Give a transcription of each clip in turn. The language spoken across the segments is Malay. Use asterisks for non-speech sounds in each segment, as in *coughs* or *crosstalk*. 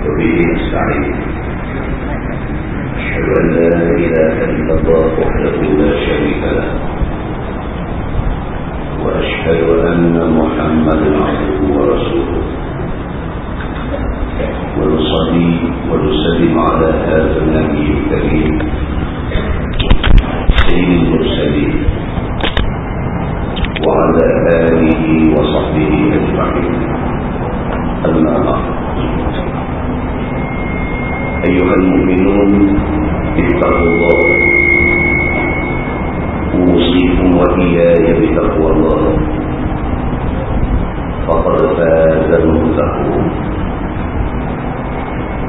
وبه نستعين أشهد أن لا إله إلا الله وحده لا شريك له. وأشهد أن محمدا عبده ورسوله. ونصلي ونسلم على هذا النبي الكريم. سيد المرسلين. وعلى آله وصحبه أجمعين. أما بعد. أيها المؤمنون اتقوا الله. أوصيكم وإياي بتقوى الله. فقد فاز المتقون.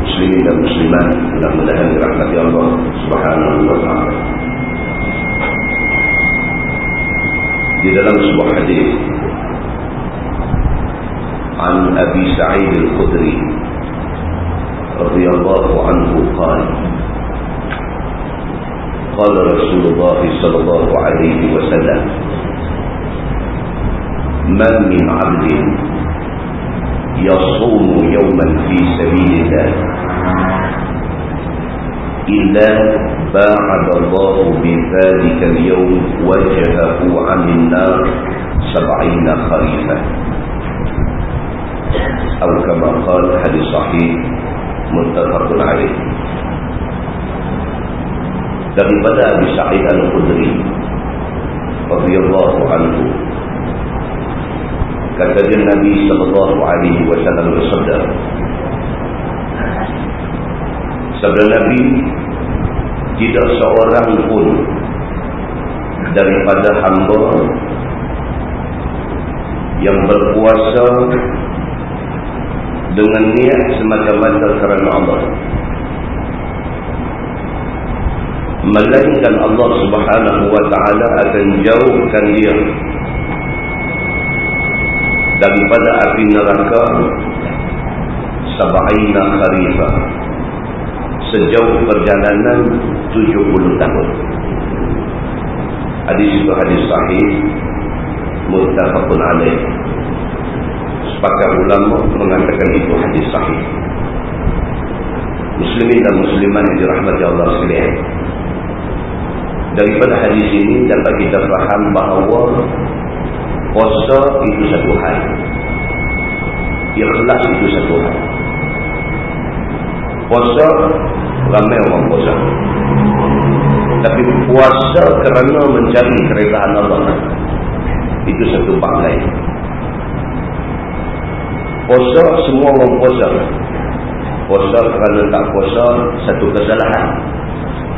مسلمين المسلمات لهم لهم برحمة الله سبحانه وتعالى. في دلال سبح حديث عن أبي سعيد الخدري. رضي الله عنه قال قال رسول الله صلى الله عليه وسلم ما من عبد يصوم يوما في سبيل الله إلا باعد الله بذلك اليوم وجهه عن النار سبعين خريفا أو كما قال حديث صحيح muttafaqun alaih daripada Abu Sa'id al-Khudri radhiyallahu anhu kata dia Nabi sallallahu alaihi wasallam bersabda sabda Nabi tidak seorang pun daripada hamba yang berpuasa dengan niat semata-mata kerana Allah. Melainkan Allah subhanahu wa ta'ala akan jauhkan dia daripada api neraka sab'ina kharifah sejauh perjalanan 70 tahun. Hadis itu hadis sahih muttafaqun alaih sepakat ulama mengatakan itu hadis sahih. Muslimin dan musliman yang dirahmati Allah sekalian. Daripada hadis ini dapat kita faham bahawa puasa itu satu hal. Ikhlas itu satu hal. Puasa ramai orang puasa. Tapi puasa kerana mencari keredaan Allah. Itu satu bab lain puasa semua orang puasa. Puasa kerana tak puasa satu kesalahan.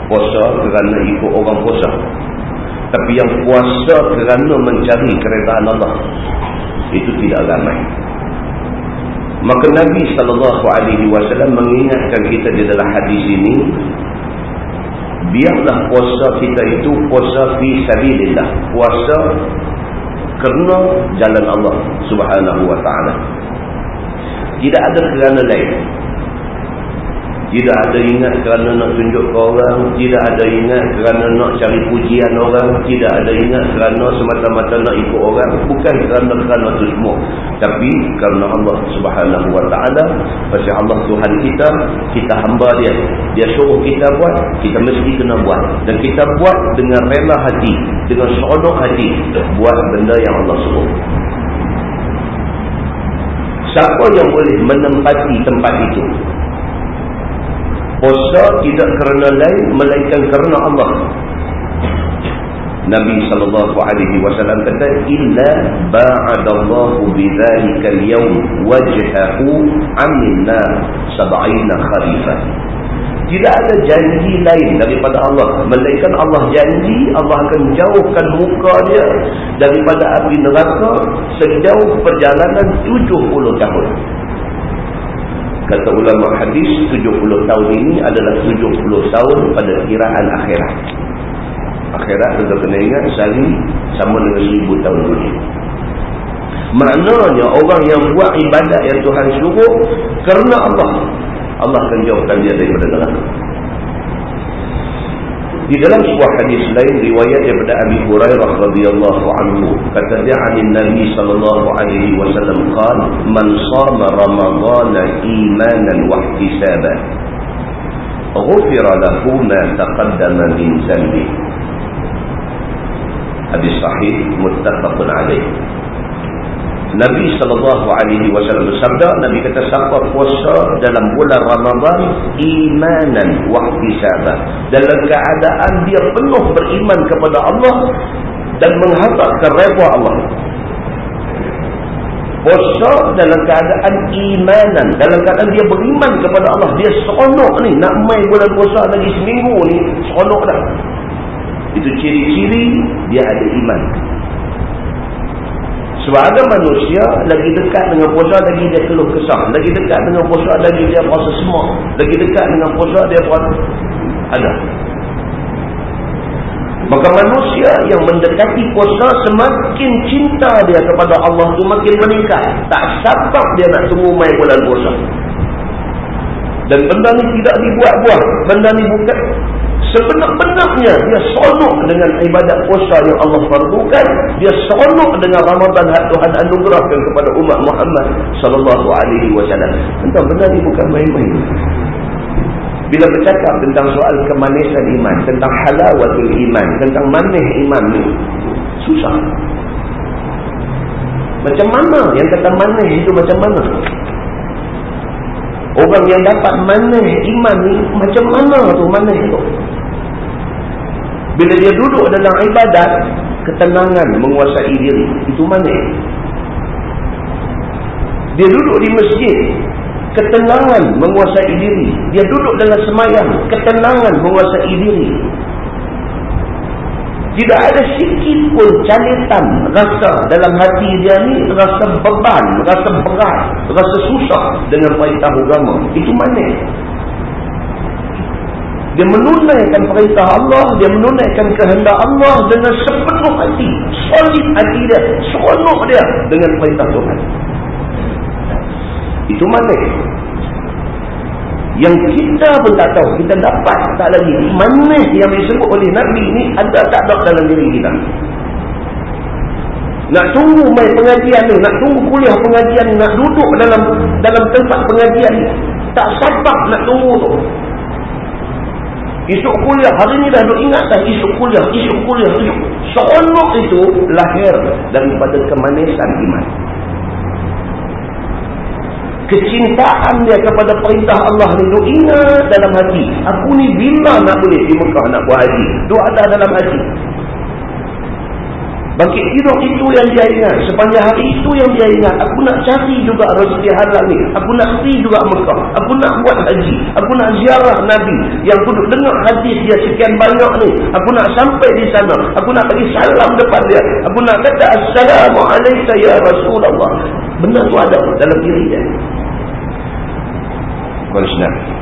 Puasa kerana ikut orang puasa. Tapi yang puasa kerana mencari keredaan Allah itu tidak ramai. Maka Nabi SAW mengingatkan kita di dalam hadis ini biarlah puasa kita itu puasa fi sabilillah. Puasa kerana jalan Allah subhanahu wa ta'ala tidak ada kerana lain tidak ada ingat kerana nak tunjuk ke orang. Tidak ada ingat kerana nak cari pujian orang. Tidak ada ingat kerana semata-mata nak ikut orang. Bukan kerana kerana itu semua. Tapi kerana Allah subhanahu wa ta'ala. Pasal Allah Tuhan kita. Kita hamba dia. Dia suruh kita buat. Kita mesti kena buat. Dan kita buat dengan rela hati. Dengan seronok hati. Buat benda yang Allah suruh. Siapa yang boleh menempati tempat itu? puasa tidak kerana lain melainkan kerana Allah Nabi sallallahu alaihi wasallam kata illa ba'adallahu bidzalika al-yawm wajhahu 'anilna 70 kharifah tidak ada janji lain daripada Allah. Melainkan Allah janji Allah akan jauhkan muka dia daripada api neraka sejauh perjalanan 70 tahun. Kata ulama hadis 70 tahun ini adalah 70 tahun pada kiraan akhirat. Akhirat kita kena ingat sehari sama dengan 1000 tahun dunia maknanya orang yang buat ibadat yang Tuhan suruh kerana Allah Allah akan jauhkan dia daripada neraka Di dalam sebuah hadis lain riwayat daripada Abi Hurairah radhiyallahu anhu kata dia anin Nabi sallallahu alaihi wasallam qala man shama ramadhana imanan wa ihtisaban ghufira lahu ma taqaddama min dhanbi Hadis sahih muttafaqun alaih Nabi SAW bersabda, Nabi kata siapa puasa dalam bulan Ramadhan imanan wahtisabah. Dalam keadaan dia penuh beriman kepada Allah dan mengharapkan redha Allah. Puasa dalam keadaan imanan, dalam keadaan dia beriman kepada Allah, dia seronok ni nak main bulan puasa lagi seminggu ni, seronok dah. Itu ciri-ciri dia ada iman. Sebab ada manusia lagi dekat dengan puasa lagi dia keluh kesah. Lagi dekat dengan puasa lagi dia rasa semua. Lagi dekat dengan puasa dia buat ada. Maka manusia yang mendekati puasa semakin cinta dia kepada Allah itu makin meningkat. Tak sabar dia nak tunggu mai bulan puasa. Dan benda ni tidak dibuat-buat. Benda ni bukan sebenar-benarnya dia seronok dengan ibadat puasa yang Allah fardukan. Dia seronok dengan Ramadan yang Tuhan anugerahkan kepada umat Muhammad sallallahu alaihi wasallam. Tentang benda ni bukan main-main. Bila bercakap tentang soal kemanisan iman tentang halawatul iman tentang manis iman ni susah. Macam mana? Yang kata manis itu macam mana? Orang yang dapat manis iman ni macam mana tu manis tu? Bila dia duduk dalam ibadat, ketenangan menguasai diri. Itu mana? Dia duduk di masjid, ketenangan menguasai diri. Dia duduk dalam semayang, ketenangan menguasai diri. Tidak ada sikit pun calitan rasa dalam hati dia ni rasa beban, rasa berat, rasa susah dengan perintah agama. Itu mana? Dia menunaikan perintah Allah, dia menunaikan kehendak Allah dengan sepenuh hati. Solid hati dia, seronok dia dengan perintah Tuhan. Itu mana? Yang kita pun tak tahu, kita dapat tak lagi. Mana yang disebut oleh Nabi ni ada tak ada dalam diri kita. Nak tunggu main pengajian ni, nak tunggu kuliah pengajian ni, nak duduk dalam dalam tempat pengajian ni. Tak sabar nak tunggu tu. Isuk kuliah, hari ni dah ingat dah isuk kuliah, isuk kuliah, isuk. Seronok itu lahir daripada kemanisan iman. Kecintaan dia kepada perintah Allah ni, duk ingat dalam hati. Aku ni bila nak boleh di Mekah nak buat haji? Duk ada dalam hati. Bangkit tidur itu yang dia ingat. Sepanjang hari itu yang dia ingat. Aku nak cari juga rezeki halal ni. Aku nak pergi juga Mekah. Aku nak buat haji. Aku nak ziarah Nabi. Yang duduk dengar hadis dia sekian banyak ni. Aku nak sampai di sana. Aku nak bagi salam depan dia. Aku nak kata Assalamualaikum ya Rasulullah. Benar tu ada dalam diri dia. Kuala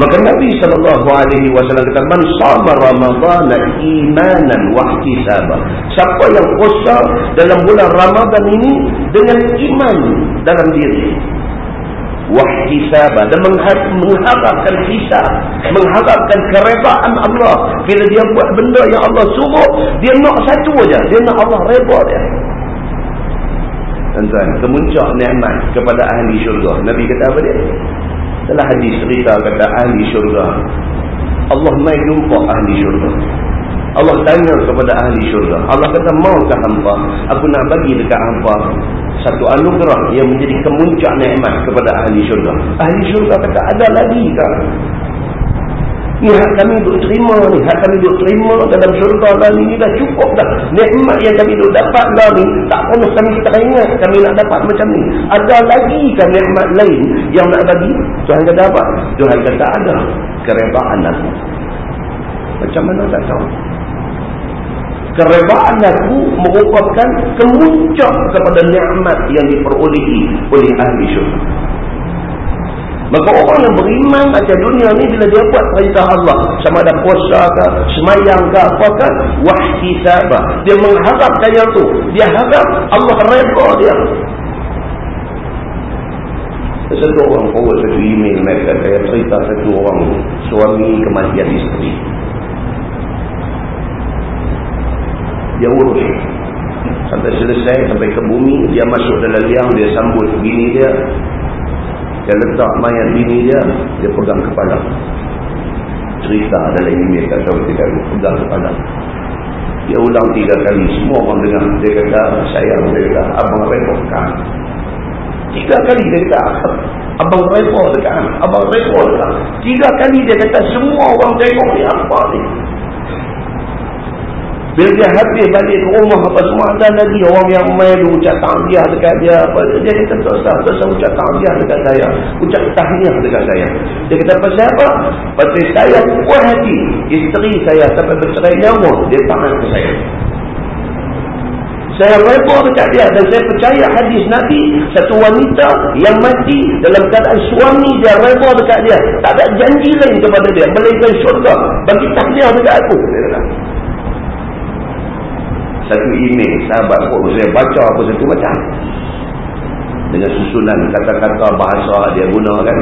Maka Nabi SAW kata, Man sama Ramadhan imanan wahtisabah. Siapa yang puasa dalam bulan Ramadhan ini dengan iman dalam diri. Wahtisabah. Dan mengharapkan hisab. Mengharapkan kerebaan Allah. Bila dia buat benda yang Allah suruh, dia nak satu aja. Dia nak Allah reba dia. Tuan-tuan, kemuncak ni'mat kepada ahli syurga. Nabi kata apa dia? Dalam hadis cerita kata ahli syurga. Allah mai jumpa ahli syurga. Allah tanya kepada ahli syurga. Allah kata, maukah hampa? Aku nak bagi dekat hampa satu anugerah yang menjadi kemuncak nikmat kepada ahli syurga. Ahli syurga kata, ada lagi kah? Ni hak kami duk terima ni. Hak kami duk terima dalam syurga lah ni. dah cukup dah. Nikmat yang kami duk dapat lah ni. Tak pernah kami teringat kami nak dapat macam ni. Ada lagi kan nikmat lain yang nak bagi? Tuhan kata apa? Tuhan kata ada. Kerebaan aku. Macam mana tak tahu? Kerebaan aku merupakan kemuncak kepada nikmat yang diperolehi oleh ahli syurga. Maka orang yang beriman macam dunia ni bila dia buat perintah Allah sama ada puasa ke, semayang ke, apa ke, wahhisaba. Dia mengharap kaya tu. Dia harap Allah redha dia. Satu orang forward satu email mereka saya cerita satu orang suami kematian isteri. Dia urus. Sampai selesai, sampai ke bumi, dia masuk dalam liang, dia sambut bini dia dia letak mayat bini dia dia pegang kepala. Cerita dalam email tak tahu tidak pegang kepala. Dia ulang tiga kali. Semua orang dengar. Dia kata sayang dia kata abang repot kan tiga kali dia kata abang repot dekat abang repot dekat tiga kali dia kata semua orang tengok ni apa ni bila dia habis balik ke rumah apa semua ada lagi orang yang dia ucap tahniah dekat dia apa dia kata tak usah ucap tahniah dekat saya ucap tahniah dekat saya. Dia kata pasal apa? Pasal saya puas hati isteri saya sampai bercerai nyawa dia tahan ke saya. Saya reba dekat dia dan saya percaya hadis Nabi satu wanita yang mati dalam keadaan suami dia reba dekat dia. Tak ada janji lain kepada dia. Melainkan syurga. Bagi tahniah dekat aku. Dia kata satu email sahabat pun saya baca apa satu macam. Dengan susunan kata-kata bahasa dia gunakan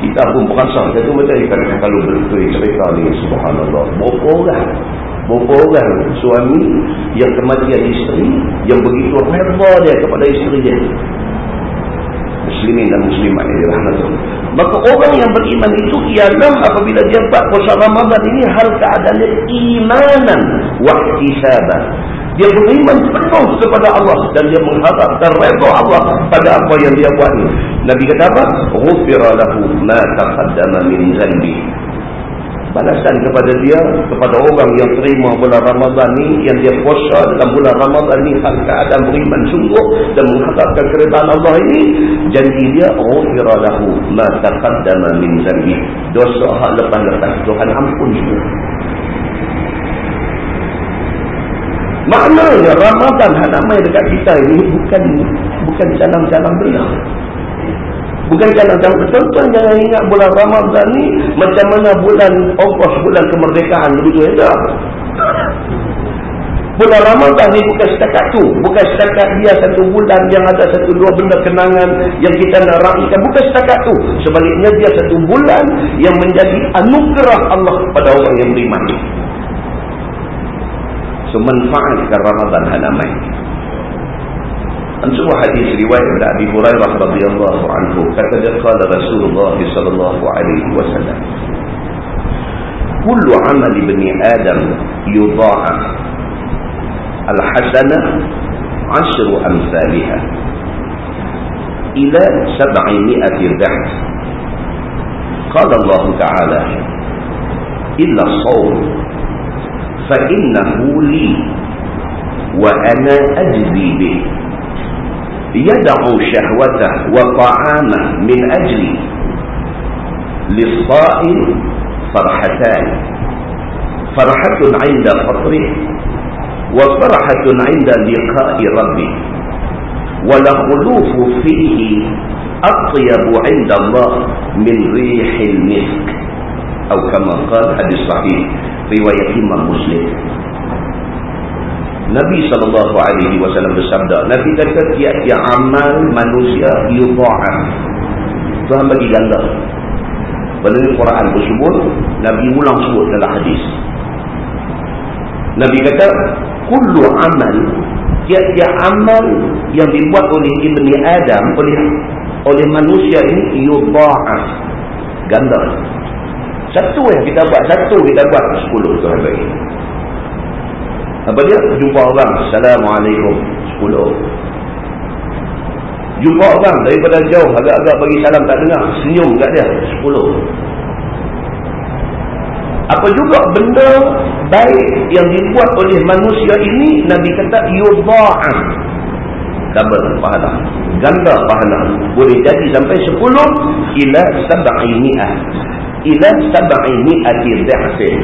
kita pun berasa satu macam ikan kalau betul cerita ni subhanallah. Berapa orang? Berapa orang? Suami yang kematian isteri yang begitu reba dia kepada isteri dia muslimin dan muslimat yang dirahmati maka orang yang beriman itu ialah apabila dia buat puasa Ramadan ini hal keadaannya imanan wahtisaban dia beriman penuh kepada Allah dan dia mengharap dan redha Allah pada apa yang dia buat ini. Nabi kata apa? Ghufira lahu ma taqaddama min dhanbi balasan kepada dia kepada orang yang terima bulan Ramadhan ni yang dia puasa dalam bulan Ramadhan ni hal keadaan beriman sungguh dan mengharapkan keredaan Allah ini janji dia ghufira lahu ma taqaddama min dhanbi dosa hak lepas-lepas Tuhan ampun semua. Maknanya Ramadhan hak namai dekat kita ini bukan bukan jalan-jalan belah Bukan jalan yang betul-betul jangan ingat bulan Ramadhan ni macam mana bulan Ogos, bulan kemerdekaan begitu saja. Bulan Ramadhan ni bukan setakat tu. Bukan setakat dia satu bulan yang ada satu dua benda kenangan yang kita nak raikan. Bukan setakat tu. Sebaliknya dia satu bulan yang menjadi anugerah Allah pada orang yang beriman. So manfaatkan Ramadhan hanamai. Sebuah hadis riwayat dari Abi Hurairah radhiyallahu anhu kata dia qala Rasulullah sallallahu alaihi wasallam Kullu amal ibni Adam yudha'af al-hasanah 'ashru amsalha ila 700 dha'f Qala Allah Ta'ala illa as-sawm fa innahu li wa ana ajzi bihi يدع شهوته وطعامه من أجل للصائم فرحتان. فرحة عند فطره وفرحة عند لقاء ربه. ولخلوف فيه أطيب عند الله من ريح المسك. أو كما قال حديث صحيح رواية إمام مسلم. Nabi SAW bersabda Nabi kata tiap-tiap amal manusia yudha'an Tuhan bagi ganda. Pada Quran tersebut Nabi ulang sebut dalam hadis. Nabi kata Kullu amal Tiap-tiap amal yang dibuat oleh Ibni Adam Oleh oleh manusia ini yudha'an Ganda. Satu yang kita buat Satu kita buat Sepuluh Tuhan bagi apa dia? Jumpa orang. Assalamualaikum. Sepuluh. Jumpa orang daripada jauh. Agak-agak bagi salam tak dengar. Senyum kat dia. Sepuluh. Apa juga benda baik yang dibuat oleh manusia ini. Nabi kata. Yudha'an. Double pahala. Ganda pahala. Boleh jadi sampai sepuluh. Ila sab'i mi'ah. Ila sab'i mi'ati dha'fin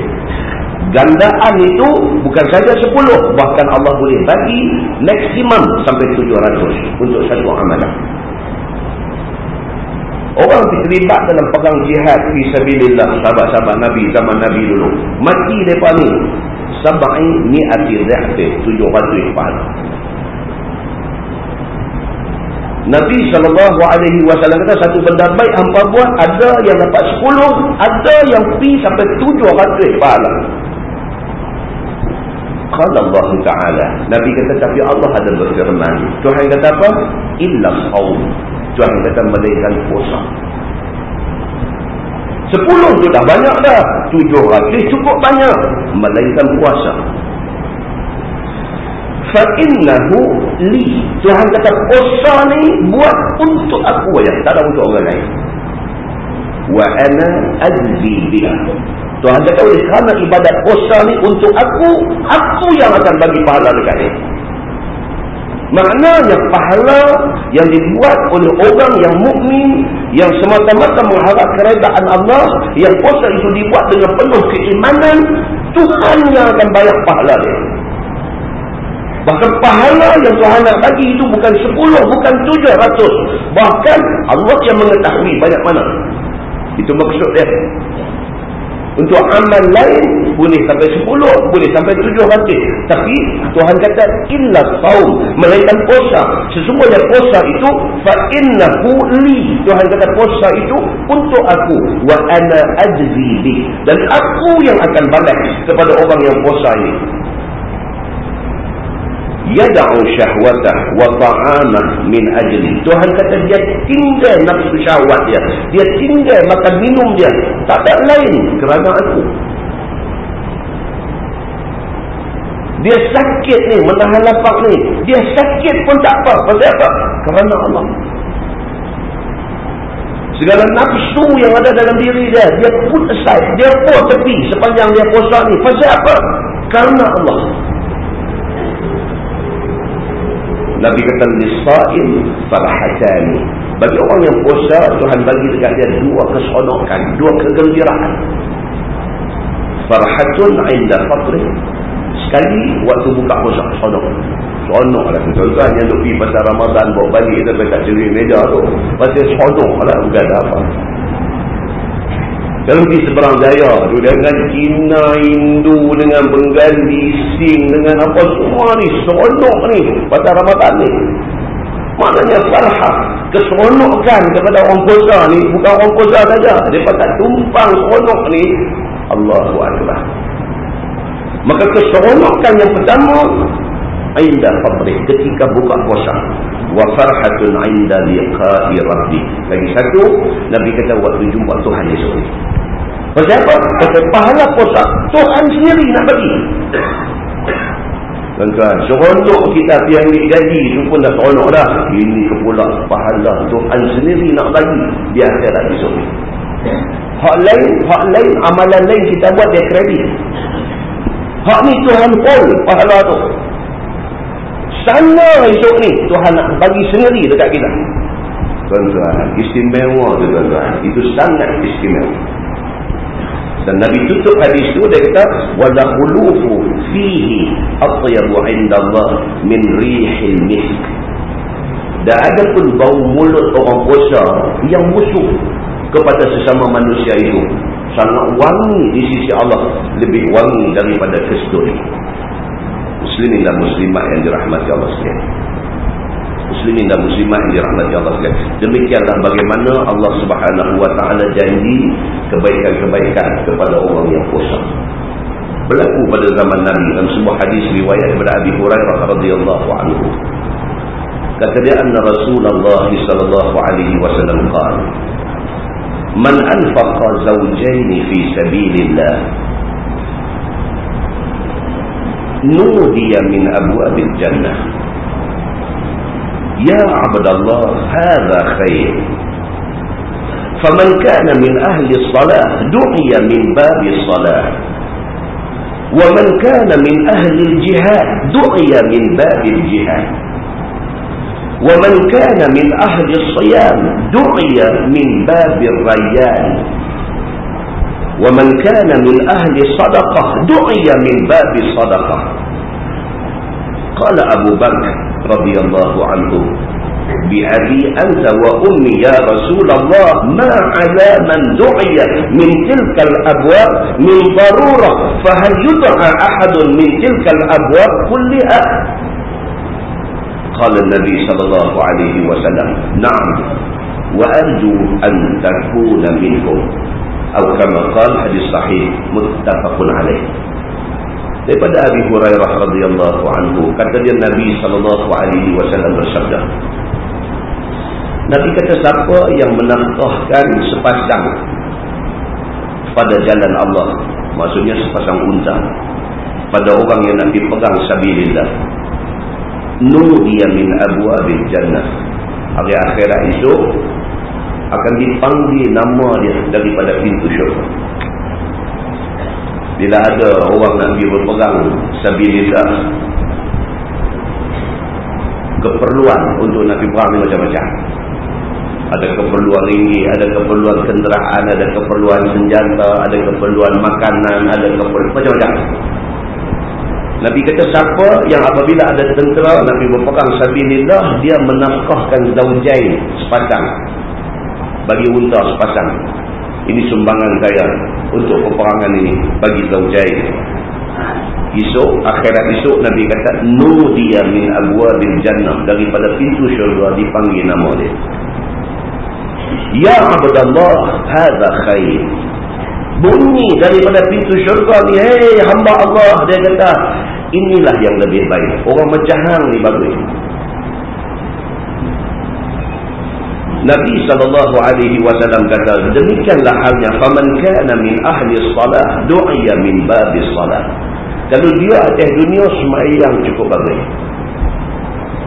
gandaan itu bukan saja 10 bahkan Allah boleh bagi maksimum sampai 700 untuk satu amalan. Orang terlibat dalam pegang jihad fisabilillah sahabat-sahabat Nabi zaman Nabi dulu. Mati mereka ni sabai ni'ati zahti 700 pahala. Nabi SAW kata satu benda baik hampa buat ada yang dapat 10 ada yang pi sampai 700 pahala Qala Allah Ta'ala. Nabi kata, tapi Allah ada berfirman. Tuhan kata apa? Illa sawm. Tuhan kata, melainkan puasa. Sepuluh tu dah banyak dah. Tujuh ratus cukup banyak. Melainkan puasa. Fa'innahu li. Tuhan kata, puasa ni buat untuk aku ya. Tak ada untuk orang lain. Wa ana azzi biha. Tuhan kata, oleh kerana ibadat puasa ni untuk aku, aku yang akan bagi pahala dekat dia. Maknanya pahala yang dibuat oleh orang yang mukmin yang semata-mata mengharap keredaan Allah, yang puasa itu dibuat dengan penuh keimanan, Tuhan yang akan bayar pahala dia. Bahkan pahala yang Tuhan nak bagi itu bukan 10, bukan 700. Bahkan Allah yang mengetahui banyak mana. Itu maksud dia. Untuk amal lain boleh sampai 10, boleh sampai 700. Tapi Tuhan kata illa saum, melainkan puasa. Sesungguhnya puasa itu fa innahu li. Tuhan kata puasa itu untuk aku wa ana ajzi. Dan aku yang akan balas kepada orang yang puasa ini yad'u syahwatah wa ta'amah min ajli Tuhan kata dia tinggal nafsu syahwat dia. Dia tinggal makan minum dia. Tak ada lain kerana aku. Dia sakit ni menahan lapar ni. Dia sakit pun tak apa. Pasal apa? Kerana Allah. Segala nafsu yang ada dalam diri dia dia put aside dia put tepi sepanjang dia puasa ni. Pasal apa? Kerana Allah Nabi kata lisa'in farhatani. Bagi orang yang puasa, Tuhan bagi dekat dia dua keseronokan, dua kegembiraan. Farhatun inda fatri. Sekali waktu buka puasa, seronok. Seronok lah. Tuan-tuan yang duk pergi pasal Ramadan, bawa balik sampai kat ceri meja tu. Pasal seronok lah, bukan apa. Kalau di seberang daya tu dengan Cina, Hindu, dengan Bengali, Sing, dengan apa semua ni, seronok ni pada Ramadan ni. Maknanya farhah, keseronokan kepada orang puasa ni, bukan orang puasa saja. Mereka tak tumpang seronok ni, Allahu Akbar. Maka keseronokan yang pertama, Ainda fadri ketika buka puasa wa farhatun inda liqa'i rabbi lagi satu nabi kata waktu jumpa Tuhan ni pasal apa? Kata pahala puasa Tuhan sendiri nak bagi. Tuan-tuan seronok kita yang gaji itu pun dah seronok dah. Ini kepula pahala Tuhan sendiri nak bagi di akhirat esok ni. Hak lain hak lain amalan lain kita buat dia kredit. Hak ni Tuhan pun pahala tu. Sana esok ni Tuhan nak bagi sendiri dekat kita. Tuan-tuan istimewa tu tuan-tuan. Itu sangat istimewa dan Nabi tutup hadis tu dia kata wala khulufu fihi atyabu indallah min rihil misk. Dan ada pun bau mulut orang puasa yang musuh kepada sesama manusia itu. Sangat wangi di sisi Allah lebih wangi daripada kesturi muslimin dan muslimat yang dirahmati Allah sekalian muslimin dan muslimat dirahmati Allah sekalian. Demikianlah bagaimana Allah Subhanahu wa taala janji kebaikan-kebaikan kepada orang yang puasa. Berlaku pada zaman Nabi dalam sebuah hadis riwayat daripada Abi Hurairah radhiyallahu anhu. Kata dia anna Rasulullah sallallahu alaihi wasallam qala Man anfaqa zawjaini fi sabilillah nudiya min abwabil jannah يا عبد الله هذا خير. فمن كان من أهل الصلاة دعي من باب الصلاة. ومن كان من أهل الجهاد دعي من باب الجهاد. ومن كان من أهل الصيام دعي من باب الريان. ومن كان من أهل صدقة دعي من باب الصدقة. قال أبو بكر رضي الله عنه بأبي أنت وأمي يا رسول الله ما على من دعي من تلك الأبواب من ضرورة فهل يدعى أحد من تلك الأبواب؟ كلها قال النبي صلى الله عليه وسلم نعم وأرجو أن تكون منهم atau kama qala hadis sahih muttafaqun alaih daripada Abi Hurairah radhiyallahu anhu kata dia Nabi sallallahu alaihi wasallam bersabda Nabi kata siapa yang menafkahkan sepasang pada jalan Allah maksudnya sepasang unta pada orang yang nak dipegang sabilillah nudiya min abwabil jannah. Hari akhirat itu akan dipanggil nama dia daripada pintu syurga bila ada orang nak pergi berpegang sabilillah keperluan untuk nak pergi perang macam-macam ada keperluan ringgit, ada keperluan kenderaan, ada keperluan senjata, ada keperluan makanan, ada keperluan macam-macam. Nabi kata siapa yang apabila ada tentera Nabi berpegang sabilillah dia menafkahkan zaujain sepasang bagi unta sepasang. Ini sumbangan saya untuk peperangan ini bagi zaujain. Esok, akhirat esok Nabi kata nudiya min abwabil jannah daripada pintu syurga dipanggil nama dia. Ya Abdullah, hadha khair. Bunyi daripada pintu syurga ni, hei hamba Allah, dia kata, inilah yang lebih baik. Orang mencahang ni bagus. Nabi sallallahu alaihi wasallam kata demikianlah halnya faman kana min ahli salah du'iya min babis salah kalau dia atas dunia sembahyang cukup bagus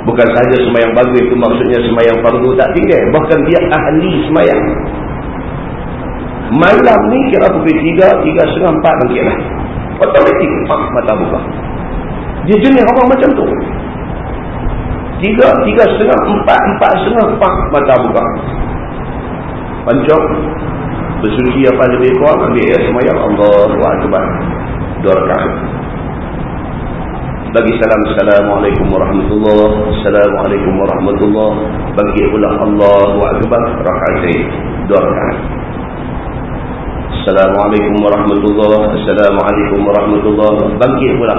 Bukan sahaja semayang bagus itu maksudnya semayang fardu tak tinggal. Bahkan dia ahli semayang. Malam ni kira pukul tiga, tiga setengah, empat bangkit lah. Otomatik, pak, mata buka. Dia jenis orang macam tu. Tiga, tiga setengah, empat, empat setengah, pak, mata buka. Pancok, bersuci apa lebih kurang, ambil ya semayang, Allah, Akbar. Dua rekaan bagi salam Assalamualaikum warahmatullahi Assalamualaikum warahmatullahi bagi pula Allahu Akbar. Rakaatain dua rakaat. Assalamualaikum warahmatullahi Assalamualaikum warahmatullahi bagi pula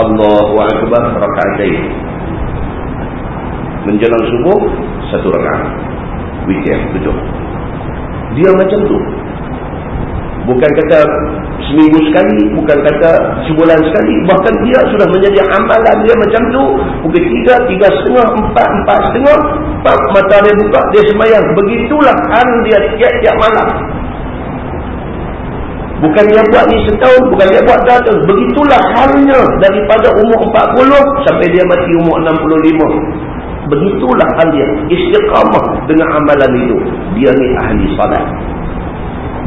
Allahu Akbar. Rakaatain menjelang subuh satu rakaat. Weekend betul. Dia macam tu. Bukan kata seminggu sekali bukan kata sebulan sekali. Bahkan dia sudah menjadi amalan dia macam tu. Pukul tiga, tiga setengah, empat, empat setengah. Empat mata dia buka, dia semayang begitulah hal dia tiap-tiap malam. Bukan dia buat ni setahun bukan dia buat datang. Begitulah halnya daripada umur 40 sampai dia mati umur 65 begitulah hal dia istiqamah dengan amalan itu dia ni ahli salat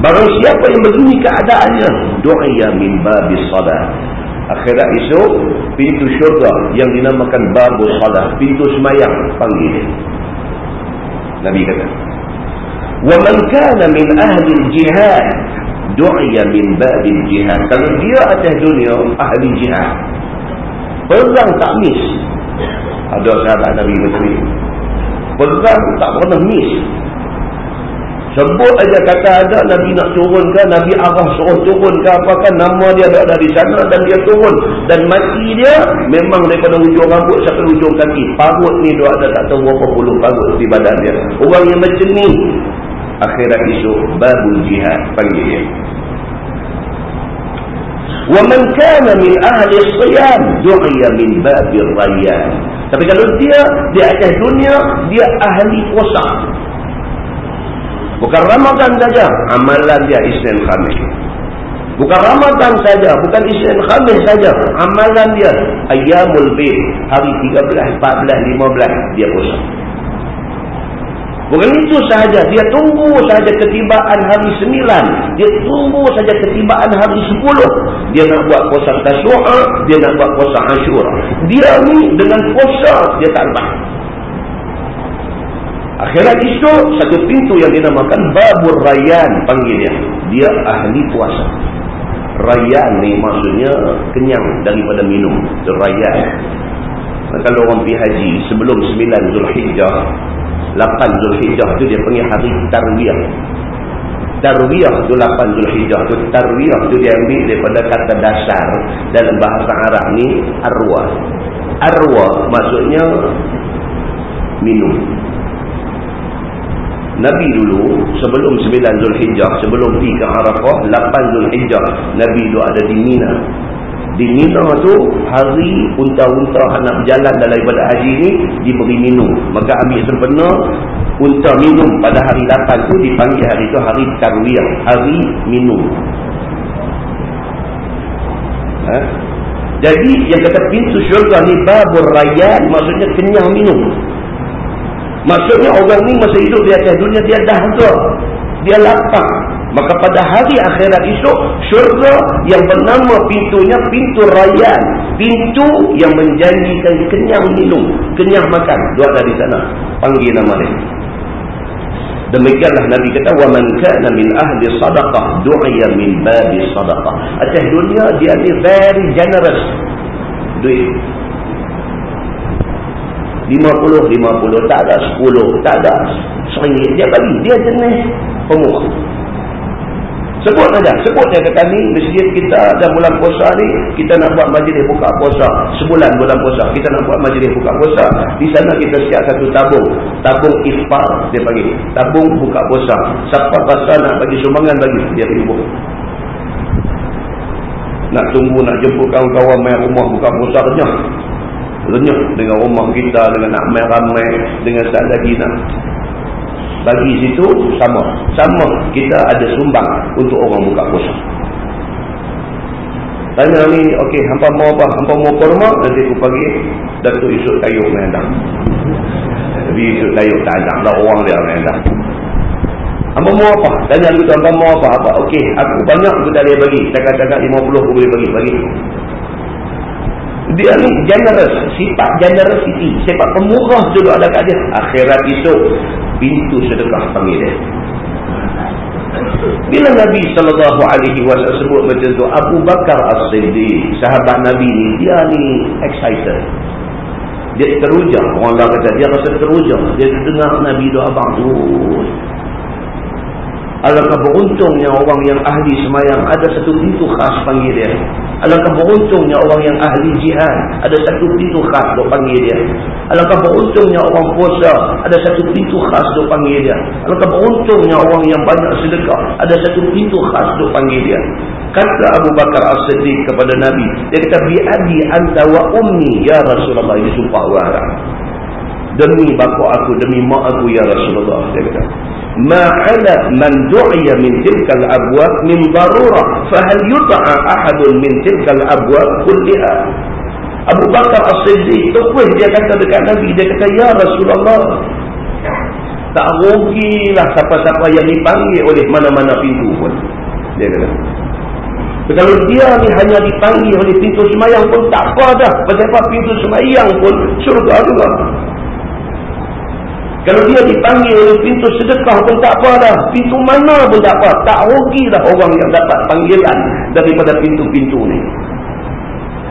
Barang siapa yang begini keadaannya, du'ya min babis salat. Akhirat esok, pintu syurga yang dinamakan babus salat, pintu semayang panggil. Nabi kata, "Wa man kana min ahli al-jihad, du'ya min babil jihad." Kalau dia atas dunia ahli jihad, perang tak miss. Ada sahabat Nabi macam ni. Perang tak pernah miss. Sebut aja kata ada Nabi nak turunkan, Nabi arah suruh turunkan apakah nama dia ada di sana dan dia turun. Dan mati dia memang daripada ujung rambut sampai ujung kaki. Parut ni dia ada tak tahu berapa puluh parut di badan dia. Orang yang macam ni akhirat isu babul jihad panggil dia. وَمَنْ كَانَ مِنْ أَهْلِ الصِّيَامِ دُعِيَ مِنْ بَابِ الرَّيَّانِ Tapi kalau dia, di atas dunia, dia ahli puasa. Bukan Ramadan saja, amalan dia Isnin Khamis. Bukan Ramadan saja, bukan Isnin Khamis saja, amalan dia Ayyamul Bid, hari 13, 14, 15 dia puasa. Bukan itu sahaja, dia tunggu sahaja ketibaan hari 9, dia tunggu sahaja ketibaan hari 10. Dia nak buat puasa Tashua, dia nak buat puasa Ashura. Dia ni dengan puasa dia tak lepas. Akhirat itu satu pintu yang dinamakan Babur Rayyan panggilnya. Dia ahli puasa. Rayyan ni maksudnya kenyang daripada minum. Itu Rayyan. Kalau orang pergi haji sebelum 9 Zulhijjah, 8 Zulhijjah tu dia panggil hari Tarwiyah. Tarwiyah tu 8 Zulhijjah tu. Tarwiyah tu dia ambil daripada kata dasar dalam bahasa Arab ni arwah. Arwah maksudnya minum. Nabi dulu sebelum 9 Zulhijjah sebelum pergi ke Arafah 8 Zulhijjah Nabi dulu ada di Mina di Mina tu hari unta-unta nak berjalan dalam ibadat haji ni diberi minum. Maka ambil sempena unta minum pada hari 8 tu dipanggil hari tu hari tarwiyah. Hari minum. Ha? jadi yang kata pintu syurga ni babur rayan maksudnya kenyang minum. Maksudnya orang ni masa hidup di atas dunia dia dah tu dia lapar maka pada hari akhirat esok syurga yang bernama pintunya pintu rayan pintu yang menjanjikan kenyang minum kenyang makan. Dua dari sana panggil nama dia. Demikianlah Nabi kata wa man kana min ahli sadaqah du'iya min babi sadaqah. Atas dunia dia ni very generous. Duit. 50 50 tak ada 10 tak ada. Seringgit dia bagi dia jenis pemurah Sebut saja, sebut saja kata ni masjid kita dan bulan puasa ni kita nak buat majlis buka puasa. Sebulan bulan puasa kita nak buat majlis buka puasa. Di sana kita siap satu tabung. Tabung iftar dia panggil. Tabung buka puasa. Siapa rasa nak bagi sumbangan bagi dia pergi nak tunggu nak jemput kawan-kawan main rumah buka puasa renyah. Renyah dengan rumah kita dengan nak main ramai dengan tak lagi nak bagi situ sama. Sama kita ada sumbang untuk orang buka puasa. Tanya ni okey hampa mau apa? Hampa mau kurma? Nanti aku pagi datuk kayuk main dah. Tapi isuk kayuk tak ada. Lah orang dia dah. Hampa mau apa? Tanya aku hampa mau apa? Apa? Okey aku banyak aku tak boleh bagi. Cakap-cakap 50 aku boleh bagi bagi. Dia ni generous sifat generosity. Sifat pemurah juga ada kat dia. Akhirat esok pintu sedekah panggil dia. Bila Nabi sallallahu alaihi wasallam sebut macam tu Abu Bakar As-Siddiq, sahabat Nabi ni, dia ni excited. Dia teruja, orang dah kata dia rasa teruja. Dia dengar Nabi doa bagus. Alangkah beruntungnya orang yang ahli semayang ada satu pintu khas panggil dia. Alangkah beruntungnya orang yang ahli jihad ada satu pintu khas duk panggil dia. Alangkah beruntungnya orang puasa ada satu pintu khas duk panggil dia. Alangkah beruntungnya orang yang banyak sedekah ada satu pintu khas duk panggil dia. Kata Abu Bakar As-Siddiq kepada Nabi, dia kata bi abi anta wa ummi ya Rasulullah ini sumpah orang. Demi bapa aku, demi mak aku ya Rasulullah dia kata ma ala man du'iya min tilkal abwab min darurah fahal yuta'a ahadun min tilkal abwab kulliha? Abu Bakar As-Siddiq tukuh dia kata dekat Nabi dia kata ya Rasulullah. Tak rugilah siapa-siapa yang dipanggil oleh mana-mana pintu pun. Dia kata. Kalau dia ni hanya dipanggil oleh pintu semayang pun tak apa dah. Sebab pintu semayang pun? Surga juga kalau dia dipanggil oleh pintu sedekah pun tak apa dah. Pintu mana pun tak apa. Tak rugi dah orang yang dapat panggilan daripada pintu-pintu ni.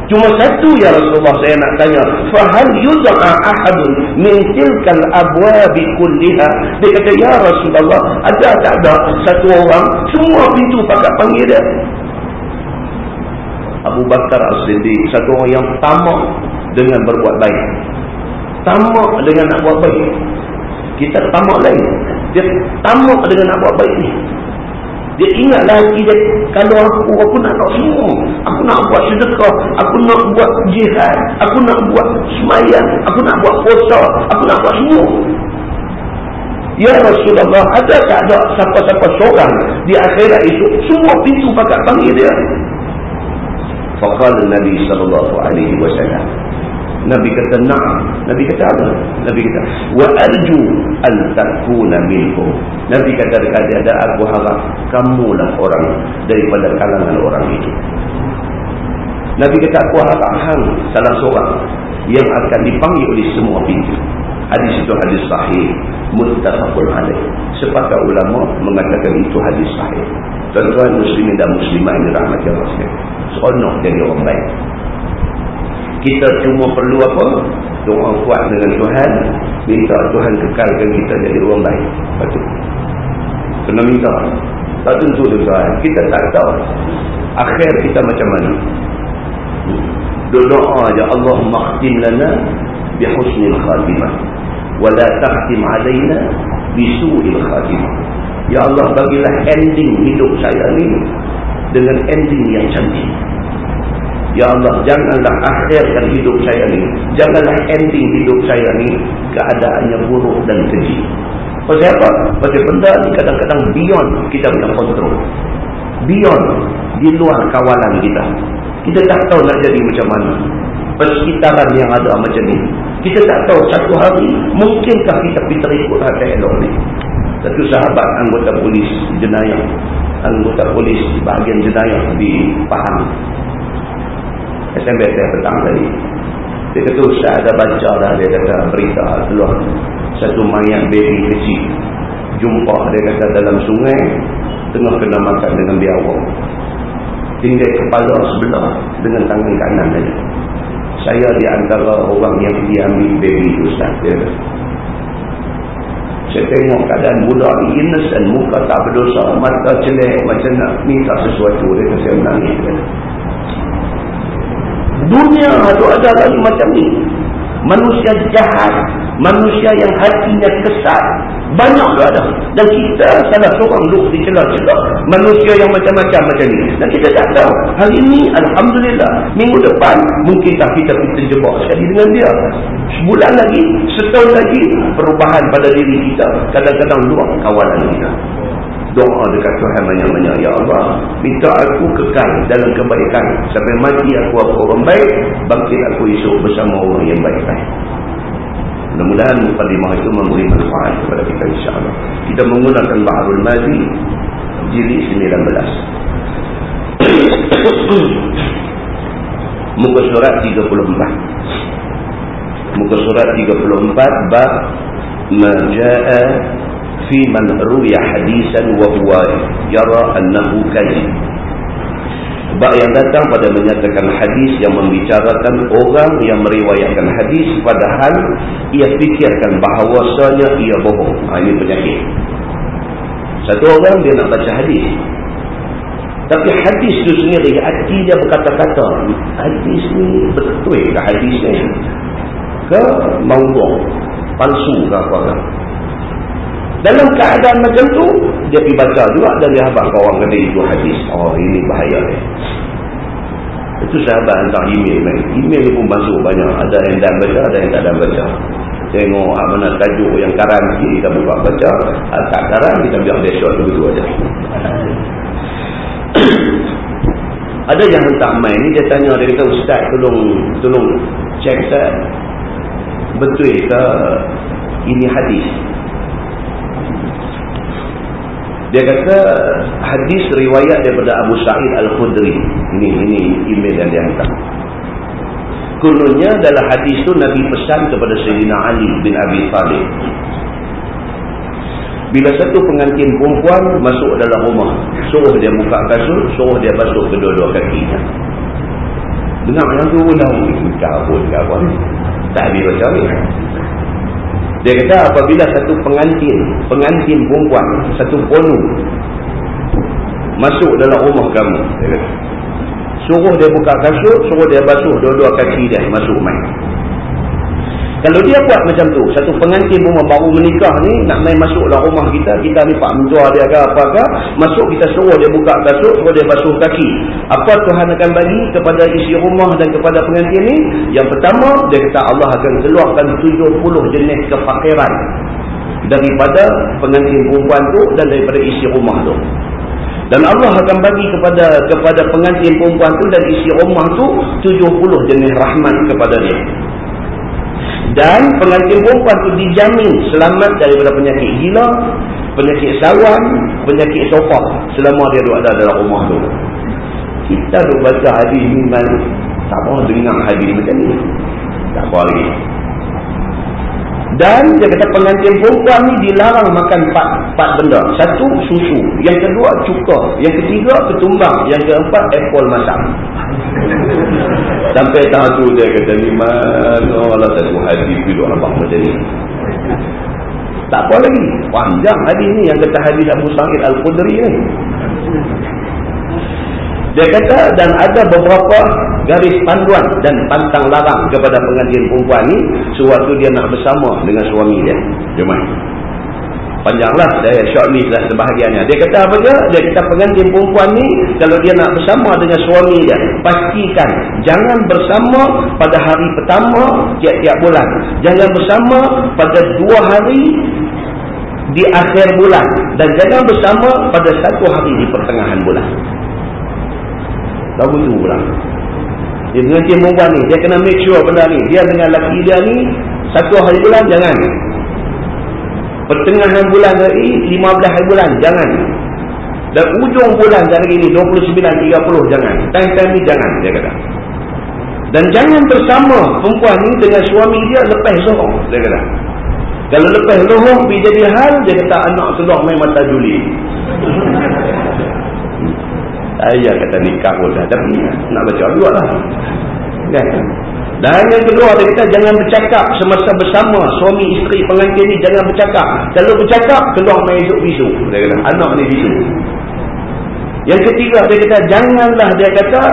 Cuma satu ya Rasulullah saya nak tanya. Fahal yudha'a ahadun min tilkal abwabi kulliha. Dia kata ya Rasulullah ada tak ada satu orang semua pintu pakat panggil dia. Abu Bakar As-Siddiq satu orang yang tamak dengan berbuat baik. Tamak dengan nak buat baik kita tamak lain. Dia tamak dengan nak buat baik ni. Dia ingat lagi dia kalau aku aku nak nak semua aku nak buat sedekah aku nak buat jihad aku nak buat semayang aku nak buat puasa aku nak buat semua. Ya Rasulullah ada tak ada siapa-siapa seorang di akhirat itu semua pintu pakat panggil dia? Faqala Nabi sallallahu alaihi wasallam Nabi kata na'am. Nabi kata apa? Nabi kata wa arju an takuna minhum. Nabi kata dekat dia ada aku harap kamulah orang daripada kalangan orang itu. Nabi kata aku harap hang salah seorang yang akan dipanggil oleh semua pintu. Hadis itu hadis sahih muttafaqun alaih. Sepakat ulama mengatakan itu hadis sahih. Tuan-tuan muslimin dan muslimah ini rahmat Allah sekalian. Seronok jadi orang baik kita cuma perlu apa? Doa kuat dengan Tuhan minta Tuhan kekalkan kita jadi orang baik. Betul kena minta. Tak tentu Tuhan kita tak tahu akhir kita macam mana. Doa aja Allah makhtim lana bihusnil khatimah wala takhtim alaina bisu'il khatimah. Ya Allah bagilah ending hidup saya ni dengan ending yang cantik Ya Allah, janganlah akhirkan hidup saya ni. Janganlah ending hidup saya ni keadaannya buruk dan keji. Pasal apa? Pasal benda ni kadang-kadang beyond kita punya kontrol. Beyond, di luar kawalan kita. Kita tak tahu nak jadi macam mana. Persekitaran yang ada macam ni. Kita tak tahu satu hari mungkinkah kita pergi terikut hati elok ni. Satu sahabat anggota polis jenayah. Anggota polis bahagian jenayah di Pahang. SMB saya petang tadi. Dia kata Ustaz ada baca dah dia kata berita keluar. Satu mayat baby kecil. Jumpa dia kata dalam sungai. Tengah kena makan dengan biawak. Tinggal kepala sebelah dengan tangan kanan tadi. Saya di antara orang yang diambil baby Ustaz. Dia kata. Saya tengok keadaan budak ni innocent. Muka tak berdosa. Mata celek macam nak minta sesuatu. Dia kata saya menangis. Dia kata. Dunia itu ada lagi macam ni. Manusia jahat. Manusia yang hatinya kesat. Banyak tu ada. Dan kita salah seorang duduk di celah-celah. Manusia yang macam-macam macam ni. Dan kita tak tahu. Hari ini Alhamdulillah. Minggu depan. Mungkin tak kita pergi terjebak sekali dengan dia. Sebulan lagi. Setahun lagi. Perubahan pada diri kita. Kadang-kadang luar kawalan kita doa dekat Tuhan banyak-banyak. Ya Allah minta aku kekal dalam kebaikan. Sampai mati aku aku orang baik bangkit aku esok bersama orang yang baik-baik. Mudah-mudahan mukadimah itu memberi manfaat kepada kita insyaAllah. Kita menggunakan Baharul Mazi jilid 19 *coughs* muka surat 34 muka surat 34 bab maja'a fi man ruya hadisan wa huwa yara annahu kadhib bab yang datang pada menyatakan hadis yang membicarakan orang yang meriwayatkan hadis padahal ia fikirkan bahawasanya ia bohong. Ha, ini penyakit. Satu orang dia nak baca hadis. Tapi hadis itu sendiri hati dia berkata-kata hadis ni betul ke hadis ni? Ke maudong palsu ke apa-apa dalam keadaan macam tu, dia pergi baca juga dari sahabat kawan kata itu hadis. Oh, ini bahaya ni. Itu sahabat hantar email. Man. Email pun masuk banyak. Ada yang dah baca, ada yang tak dah baca. Tengok ah, mana tajuk yang karan sikit, kita buka baca. Ah, tak karan, kita biar short begitu aja. *coughs* ada yang hantar main ni, dia tanya, dia kata, Ustaz, tolong, tolong cek Ustaz. Betul ke ini hadis? Dia kata hadis riwayat daripada Abu Sa'id Al-Khudri. Ini ini email yang dia hantar. Kononnya dalam hadis tu Nabi pesan kepada Sayyidina Ali bin Abi Talib. Bila satu pengantin perempuan masuk dalam rumah, suruh dia buka kasut, suruh dia basuh kedua-dua kakinya. Dengar yang tu pun dah, kabut ke ni? Tak habis macam ni. Dia kata apabila satu pengantin, pengantin perempuan, satu ponu masuk dalam rumah kamu, dia kata. Suruh dia buka kasut, suruh dia basuh dua-dua kaki dia masuk main. Kalau dia buat macam tu, satu pengantin rumah baru menikah ni, nak main masuklah rumah kita, kita ni pak mentua dia ke apakah, masuk kita suruh dia buka kasut, suruh dia basuh kaki. Apa Tuhan akan bagi kepada isi rumah dan kepada pengantin ni? Yang pertama, dia kata Allah akan keluarkan 70 jenis kefakiran daripada pengantin perempuan tu dan daripada isi rumah tu. Dan Allah akan bagi kepada kepada pengantin perempuan tu dan isi rumah tu 70 jenis rahmat kepada dia. Dan pengantin perempuan itu dijamin selamat daripada penyakit gila, penyakit sawan, penyakit sopak selama dia ada dalam rumah tu. Kita duk baca hadis ni malu. Tak mau dengar hadis macam ni. Tak apa lagi. Dan dia kata pengantin perempuan ni dilarang makan empat, empat benda. Satu, susu. Yang kedua, cuka. Yang ketiga, ketumbang. Yang keempat, apple masak. Sampai tahun tu dia kata, ni mana lah satu hadis hidup abang macam ni. Tak apa lagi. Panjang hadis ni yang kata hadis Abu Sa'id Al-Qudri ni. Dia kata dan ada beberapa garis panduan dan pantang larang kepada pengantin perempuan ni sewaktu dia nak bersama dengan suami dia. Jemaah. Panjanglah saya shortlist lah sebahagiannya. Dia kata apa dia? Dia kata pengantin perempuan ni kalau dia nak bersama dengan suami dia pastikan jangan bersama pada hari pertama tiap-tiap bulan. Jangan bersama pada dua hari di akhir bulan. Dan jangan bersama pada satu hari di pertengahan bulan. Tahu tu pula. Dia pengantin perempuan ni dia kena make sure benda ni. Dia dengan laki dia ni satu hari bulan jangan pertengahan bulan hari 15 hari bulan. Jangan. Dan ujung bulan dari ini 29 30 jangan. Time-time ni jangan dia kata. Dan jangan bersama perempuan ni dengan suami dia lepas zuhur dia kata. Kalau lepas zuhur pergi jadi hal dia kata anak keluar main mata juli. *laughs* Saya kata nikah pun dah tapi nak baca juga lah. Kan dan yang kedua dia kata jangan bercakap semasa bersama suami isteri pengantin ni jangan bercakap. Kalau bercakap keluar main esok bisu. Dia kata anak ni bisu. Yang ketiga dia kata janganlah dia kata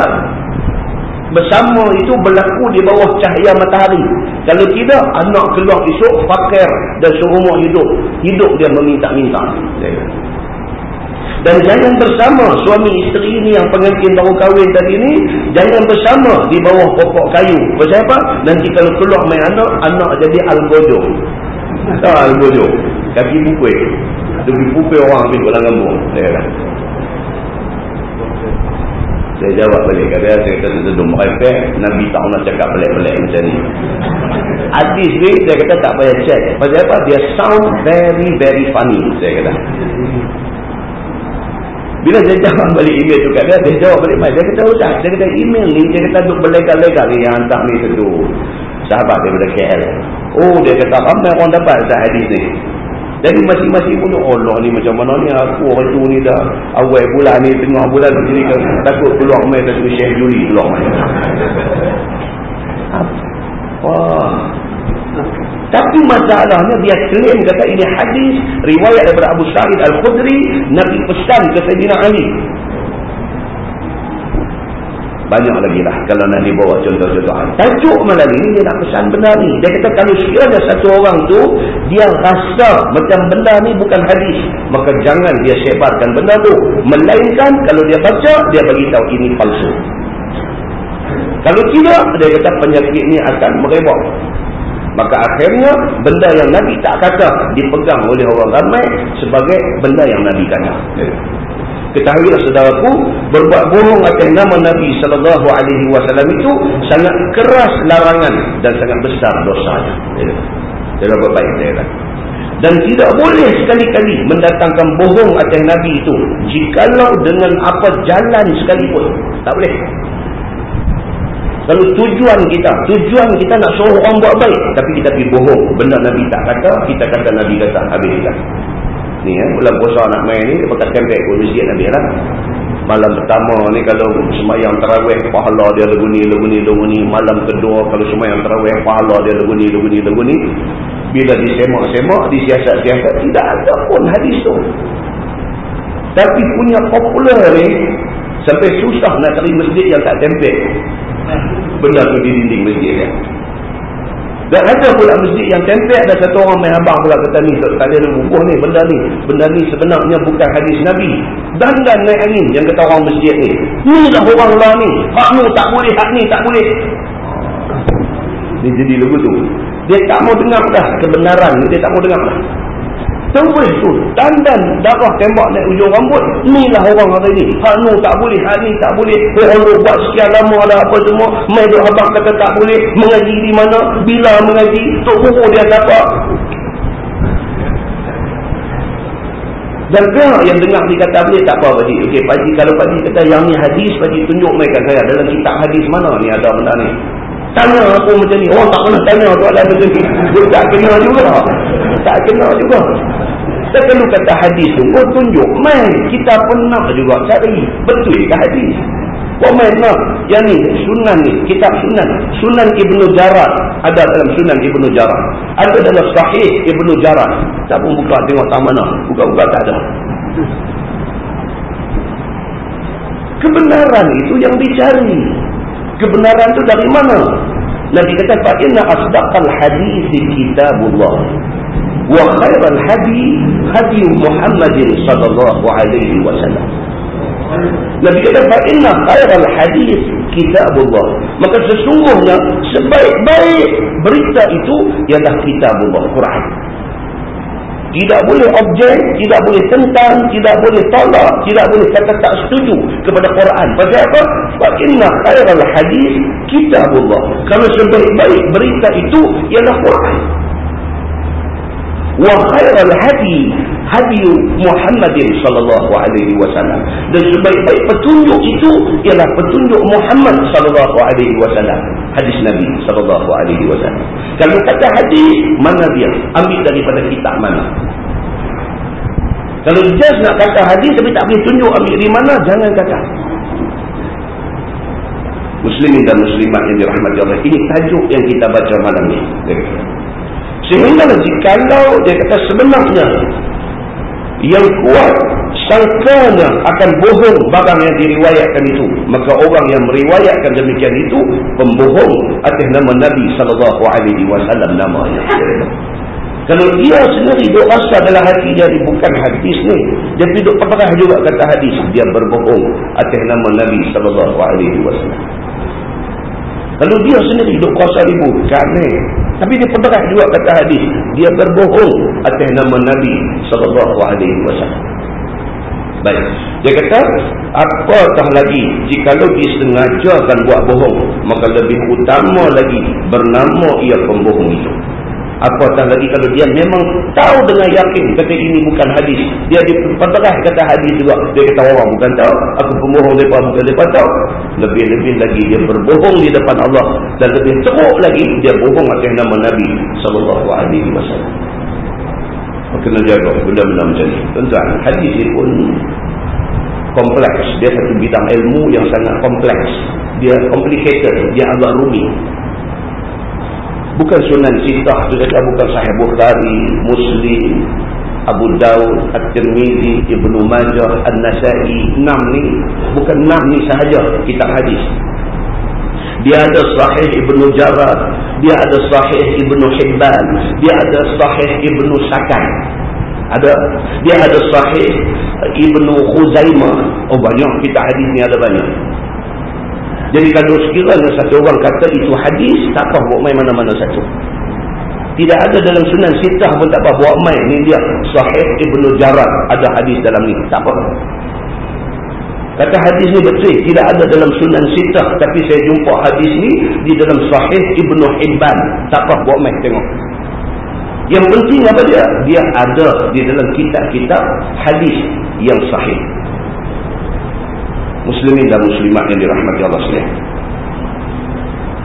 bersama itu berlaku di bawah cahaya matahari. Kalau tidak anak keluar esok fakir dan seumur hidup. Hidup dia meminta-minta. Dia kata. Dan jangan bersama suami isteri ini yang pengantin baru kahwin tadi ni. Jangan bersama di bawah pokok kayu. Sebab apa? Nanti kalau keluar main anak, anak jadi algojo. Tahu algojo? Kaki pupui. Tapi pupui orang ambil pulang gambung. Saya jawab balik. Kata saya kata sedung merepek. Nabi tak nak cakap pelik-pelik macam ni. Hadis ni saya kata tak payah check. Sebab apa? Dia sound very very funny. Saya kata. Bila saya jawab balik email tu kat dia, dia jawab balik mai. Dia kata, Ustaz, dia kata email ni, dia kata duk berlegal-legal ni yang hantar ni satu sahabat daripada KL. Oh, dia kata, ramai orang dapat Ustaz hadis ni. Jadi masing-masing pun, oh Allah ni macam mana ni, aku orang tu ni dah awal bulan ni, tengah bulan ni, sini, takut keluar mai satu Syekh Juli keluar mai. *laughs* Wah. Tapi masalahnya dia klaim kata ini hadis riwayat daripada Abu Sa'id Al-Khudri Nabi pesan ke Sayyidina Ali. Banyak lagi lah kalau nak dibawa contoh-contoh. Tajuk malam ini dia nak pesan benda ni. Dia kata kalau sekiranya satu orang tu dia rasa macam benda ni bukan hadis. Maka jangan dia sebarkan benda tu. Melainkan kalau dia baca dia bagi tahu ini palsu. Kalau tidak dia kata penyakit ni akan merebak. Maka akhirnya benda yang Nabi tak kata dipegang oleh orang ramai sebagai benda yang Nabi kata. Ketahuilah saudaraku, berbuat bohong atas nama Nabi sallallahu alaihi wasallam itu sangat keras larangan dan sangat besar dosanya. Dia buat baik dia kata. Dan tidak boleh sekali-kali mendatangkan bohong atas Nabi itu jikalau dengan apa jalan sekalipun. Tak boleh. Kalau tujuan kita, tujuan kita nak suruh orang buat baik. Tapi kita pergi bohong. Benda Nabi tak kata, kita kata Nabi kata. Habis kita. Ni ya, bulan puasa nak main ni, dia pakai tempek pun masjid Nabi lah. Malam pertama ni kalau semayang terawih, pahala dia lagu ni, lagu ni, lagu ni. Malam kedua kalau semayang terawih, pahala dia lagu ni, lagu ni, lagu ni. Bila disemak-semak, disiasat-siasat, tidak ada pun hadis tu. Tapi punya popular ni, sampai susah nak cari masjid yang tak tempek benda tu di dinding masjid dia. Dan ada pula masjid yang tempel ada satu orang main abang pula kata ni tak ada bubuh ni benda ni. Benda ni sebenarnya bukan hadis Nabi. Dan dan naik angin yang kata orang masjid ni. Ni lah orang lah ni. Hak ni tak boleh, hak ni tak boleh. Ni jadi lagu tu. Dia tak mau dengar dah kebenaran. Dia tak mau dengar dah. Terus tu, dandan darah tembak naik ujung rambut. Inilah orang hari ni. Hak ni tak boleh, hak ni tak boleh. Orang buat sekian lama ada apa semua. Mai duk habang kata tak boleh. Mengaji di mana? Bila mengaji? Tok guru dia dapat. Pihak yang dengar ni kata boleh tak apa Pak Okey, Pak kalau Pak kata yang ni hadis, Pak tunjuk mereka saya. Dalam kitab hadis mana ni ada benda ni? Tanya aku macam ni. Orang tak pernah tanya tu ada macam ni. Dia tak kena juga tak kena juga. Kita perlu kata hadis sungguh tunjuk. Mai kita pernah juga cari. Betul ke hadis? Kau mai nak. Lah. Yang ni sunan ni. Kitab sunan. Sunan Ibnu Jarad. Ada dalam sunan Ibnu Jarad. Ada dalam sahih Ibnu Jarad. Tak pun buka tengok tak mana. Buka-buka tak ada. Kebenaran itu yang dicari. Kebenaran itu dari mana? Nabi kata, Fa'inna asdaqal hadithi kitabullah wa khairal hadi hadi Muhammadin sallallahu alaihi wasallam Nabi kata fa inna khairal hadis kitabullah maka sesungguhnya sebaik-baik berita itu ialah kitabullah Quran tidak boleh objek, tidak boleh tentang, tidak boleh tolak, tidak boleh kata tak setuju kepada Quran. Pasal apa? Sebab inna khairal hadis kitabullah. Kalau sebaik-baik berita itu ialah Quran. Wa khairal hadis hadi Muhammadin sallallahu alaihi wasallam. Dan sebaik-baik petunjuk itu ialah petunjuk Muhammad sallallahu alaihi wasallam. Hadis Nabi sallallahu alaihi wasallam. Kalau kata hadis, mana dia? Ambil daripada kitab mana? Kalau just nak kata hadis tapi tak boleh tunjuk ambil di mana, jangan kata. Muslimin dan muslimat yang dirahmati Allah. Ini tajuk yang kita baca malam ini. Sehingga jika dia kata sebenarnya yang kuat sangkanya akan bohong barang yang diriwayatkan itu. Maka orang yang meriwayatkan demikian itu pembohong atas nama Nabi sallallahu alaihi wasallam namanya. Kalau dia sendiri duk rasa dalam hati dia ni bukan hadis ni dia perah juga kata hadis dia berbohong atas nama Nabi sallallahu alaihi wasallam. Kalau dia sendiri duk kuasa ribu kan tapi dia perberat juga kata hadis. Dia berbohong atas nama Nabi SAW. Baik. Dia kata, apatah lagi jikalau disengajakan buat bohong, maka lebih utama lagi bernama ia pembohong itu. Apatah lagi kalau dia memang tahu dengan yakin kata ini bukan hadis. Dia diperterah kata hadis juga. Dia kata orang bukan tahu. Aku pembohong mereka bukan mereka tahu. Lebih-lebih lagi dia berbohong di depan Allah. Dan lebih teruk lagi dia bohong atas nama Nabi SAW. Kena jaga benda-benda macam ni. Tuan-tuan, hadis ini pun kompleks. Dia satu bidang ilmu yang sangat kompleks. Dia complicated. Dia agak rumit bukan sunan sitah tu kata bukan sahih Bukhari Muslim Abu Daud At-Tirmizi Ibnu Majah An-Nasai. Enam ni bukan enam ni sahaja kitab hadis. Dia ada sahih Ibnu Jarrah dia ada sahih Ibnu Hibban dia ada sahih Ibnu Sakan. Ada dia ada sahih Ibnu Khuzaimah. Oh banyak kitab hadis ni ada banyak jadi kalau sekiranya satu orang kata itu hadis, tak apa buat main mana-mana satu. Tidak ada dalam sunan sitah pun tak apa buat main. Ini dia sahih Ibn Jarad. Ada hadis dalam ni. Tak apa. Kata hadis ni betul. Tidak ada dalam sunan sitah. Tapi saya jumpa hadis ni di dalam sahih Ibn Hibban. Tak apa buat main tengok. Yang penting apa dia? Dia ada di dalam kitab-kitab hadis yang sahih muslimin dan muslimat yang dirahmati Allah sekalian.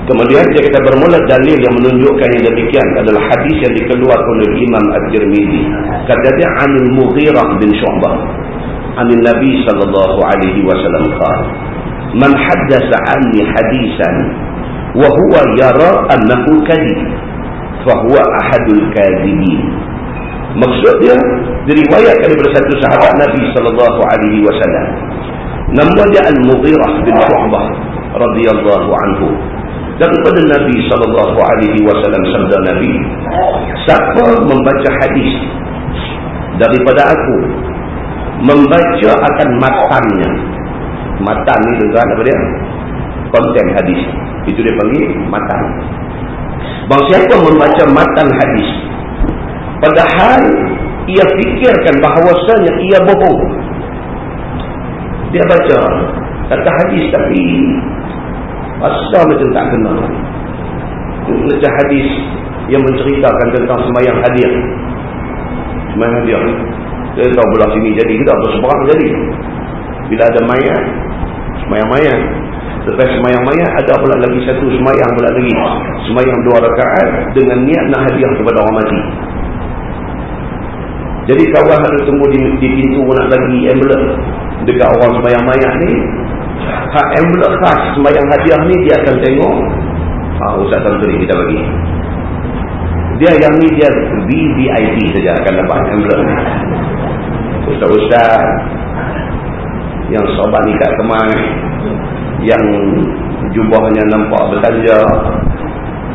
Kemudian dia kata bermula dalil yang menunjukkan yang demikian adalah hadis yang dikeluarkan oleh Imam Al-Tirmidhi. Kata dia Anil Mughirah bin Syu'bah. Anil Nabi sallallahu alaihi wasallam kata, "Man haddasa anni hadisan wa huwa yara annahu kadhib, fa huwa ahadul kadhibin." Maksud dia diriwayatkan daripada satu sahabat Nabi sallallahu alaihi wasallam Nama dia Al-Mughirah bin Syu'bah radhiyallahu anhu. Daripada Nabi sallallahu alaihi wasallam sabda Nabi, siapa membaca hadis daripada aku membaca akan matannya. Matan ni tuan apa dia? Konten hadis. Itu dia panggil matan. Bang siapa membaca matan hadis padahal ia fikirkan bahawasanya ia bohong dia baca. Kata hadis tapi asal macam tak kenal. Baca hadis yang menceritakan tentang semayang hadiah semayang hadiah dia tahu belah sini jadi kita atau seberang jadi. Bila ada mayat semayang mayat lepas semayang mayat ada pula lagi satu semayang pula lagi. Semayang dua rakaat dengan niat nak hadiah kepada orang mati. Jadi kawan ada tunggu di, di pintu nak bagi envelope dekat orang sembahyang mayat ni hak envelope khas sembahyang hadiah ni dia akan tengok ha, Ustaz Tantri kita bagi dia yang ni dia VVIP saja akan dapat envelope ni Ustaz-Ustaz yang sobat ni kat kemang yang jubahnya nampak bertanja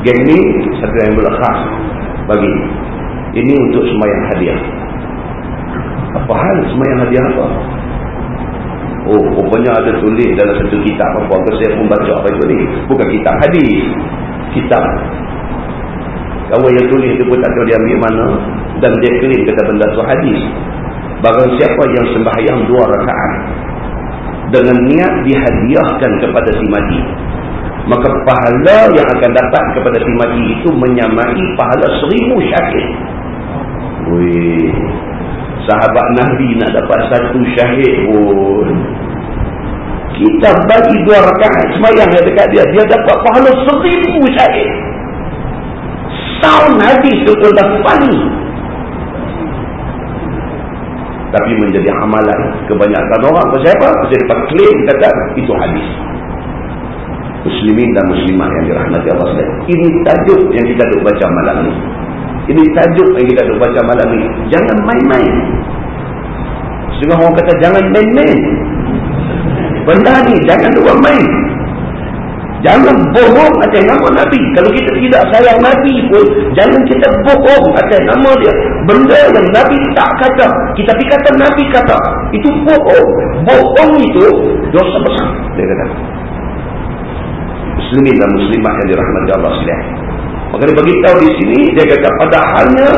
geng ni satu envelope khas bagi Ini untuk semayang hadiah. Apa hal semayang hadiah apa? Oh, rupanya ada tulis dalam satu kitab apa. Apa saya pun baca apa itu ni. Bukan kitab hadis. Kitab. Kawan yang tulis itu pun tak tahu dia ambil mana. Dan dia klaim kata benda tu hadis. Barang siapa yang sembahyang dua rakaat. Dengan niat dihadiahkan kepada si mati. Maka pahala yang akan dapat kepada si mati itu menyamai pahala seribu syahid. Wih. Sahabat Nabi nak dapat satu syahid pun. Kita bagi dua rakaat semayang yang dekat dia. Dia dapat pahala seribu syahid. Sound hadis itu pun dah funny. Tapi menjadi amalan kebanyakan orang. Pasal apa? Pasal dia klaim kata itu hadis. Muslimin dan muslimat yang dirahmati Allah SWT. Ini tajuk yang kita duk baca malam ni. Ini tajuk yang kita duk baca malam ni. Jangan main-main. Setengah orang kata jangan main-main. Benda ni jangan duk main. Jangan bohong atas nama Nabi. Kalau kita tidak sayang Nabi pun, jangan kita bohong atas nama dia. Benda yang Nabi tak kata, kita pergi kata Nabi kata. Itu bohong. Bohong itu dosa besar. Dia kata. Muslimin dan muslimat yang dirahmati Allah SWT. Maka dia beritahu di sini, dia kata padahalnya,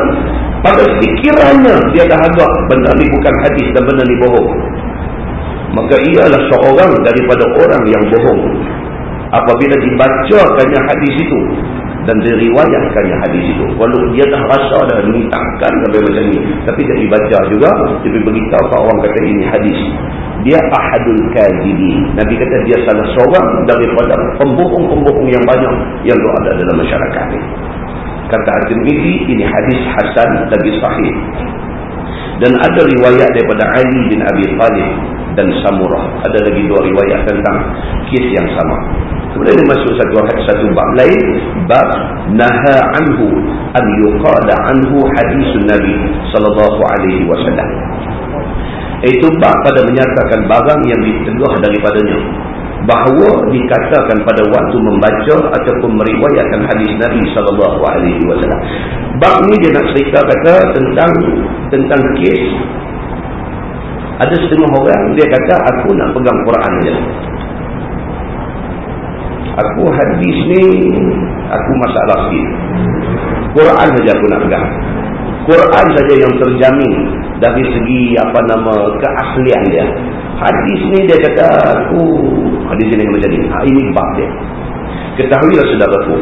pada fikirannya, dia dah agak benda ni bukan hadis dan benda ni bohong. Maka ialah seorang daripada orang yang bohong apabila dibacakannya hadis itu dan diriwayatkannya hadis itu walau dia dah rasa dah ni takkan sampai macam ni tapi dia dibaca juga dia beritahu orang kata ini hadis dia ahadul kazibi Nabi kata dia salah seorang daripada pembohong-pembohong yang banyak yang ada dalam masyarakat ini kata At-Tirmidhi ini hadis hasan lagi sahih. Dan ada riwayat daripada Ali bin Abi Talib dan Samurah. Ada lagi dua riwayat tentang kes yang sama. Kemudian dia masuk satu satu bab lain, bab naha anhu an yuqada anhu hadisun Nabi sallallahu alaihi wasallam. Itu bab pada menyatakan barang yang ditegah daripadanya. Bahawa dikatakan pada waktu membaca ataupun meriwayatkan hadis Nabi wasallam. Bab ni dia nak cerita kata tentang tentang kes. Ada setengah orang dia kata aku nak pegang Quran je aku hadis ni aku masalah sikit. Quran saja aku nak pegang Quran saja yang terjamin dari segi apa nama keaslian dia hadis ni dia kata aku hadis ni macam ni ha, ini bab dia ketahuilah saudaraku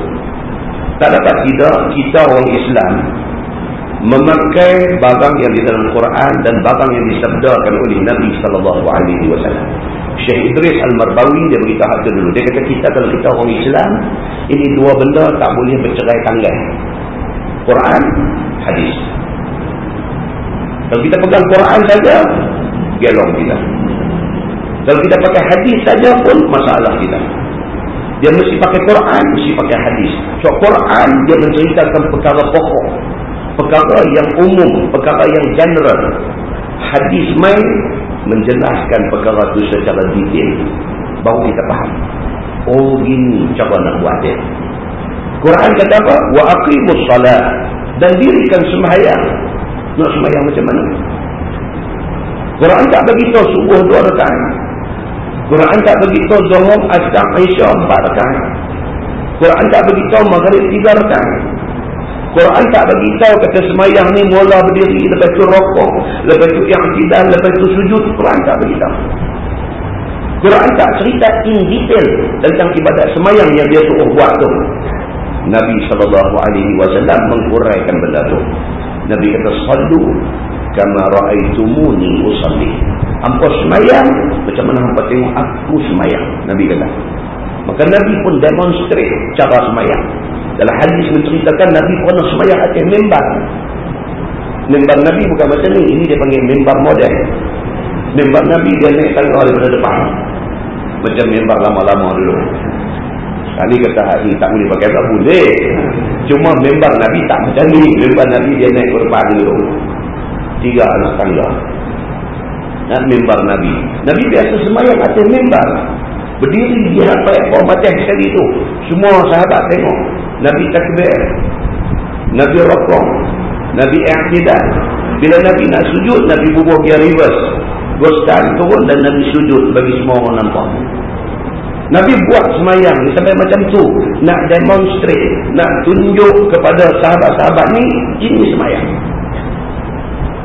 tak dapat tidak kita orang Islam memakai barang yang di dalam Quran dan barang yang disabdakan oleh Nabi sallallahu alaihi wasallam Syekh Idris Al-Marbawi dia beritahu dulu. Dia kata kita kalau kita orang Islam, ini dua benda tak boleh bercerai tanggai. Quran, hadis. Kalau kita pegang Quran saja, gelong kita. Kalau kita pakai hadis saja pun masalah kita. Dia mesti pakai Quran, mesti pakai hadis. So Quran dia menceritakan perkara pokok. Perkara yang umum, perkara yang general. Hadis main menjelaskan perkara itu secara detail baru kita faham oh gini cara nak buat dia Quran kata apa? Wa aqimus salat. Dan dirikan sembahyang. Nak sembahyang macam mana? Quran tak bagi tahu subuh dua rakaat. Quran tak bagi tahu zuhur asar isya empat rakaat. Quran tak bagi tahu maghrib tiga rakaat. Quran tak bagi tahu kata semayang ni mula berdiri lepas tu rokok, lepas tu i'tidal, lepas tu sujud. Quran tak bagi tahu. Quran tak cerita in detail tentang ibadat semayang yang dia suruh buat tu. Nabi SAW menguraikan benda tu. Nabi kata, Sallu kama ra'aitumuni usalli. Hampa semayang, macam mana hampa tengok aku semayang. Nabi kata. Maka Nabi pun demonstrate cara semayang. Dalam hadis menceritakan Nabi pernah semayang atas membar. Membar Nabi bukan macam ni. Ini dia panggil membar modern. Membar Nabi dia naik tangga daripada depan. Macam membar lama-lama dulu. Sekali kata ini tak boleh pakai tak boleh. Cuma membar Nabi tak macam ni. Membar Nabi dia naik depan dulu. Tiga anak tangga. Nak membar Nabi. Nabi biasa semayang atas membar. Berdiri di hadapan ekor macam sekali tu. Semua sahabat tengok. Nabi takbir. Nabi rokok. Nabi i'tidal. Bila Nabi nak sujud, Nabi bubuh dia reverse. Gostan turun dan Nabi sujud bagi semua orang nampak. Nabi buat semayang sampai macam tu. Nak demonstrate, nak tunjuk kepada sahabat-sahabat ni, ini semayang.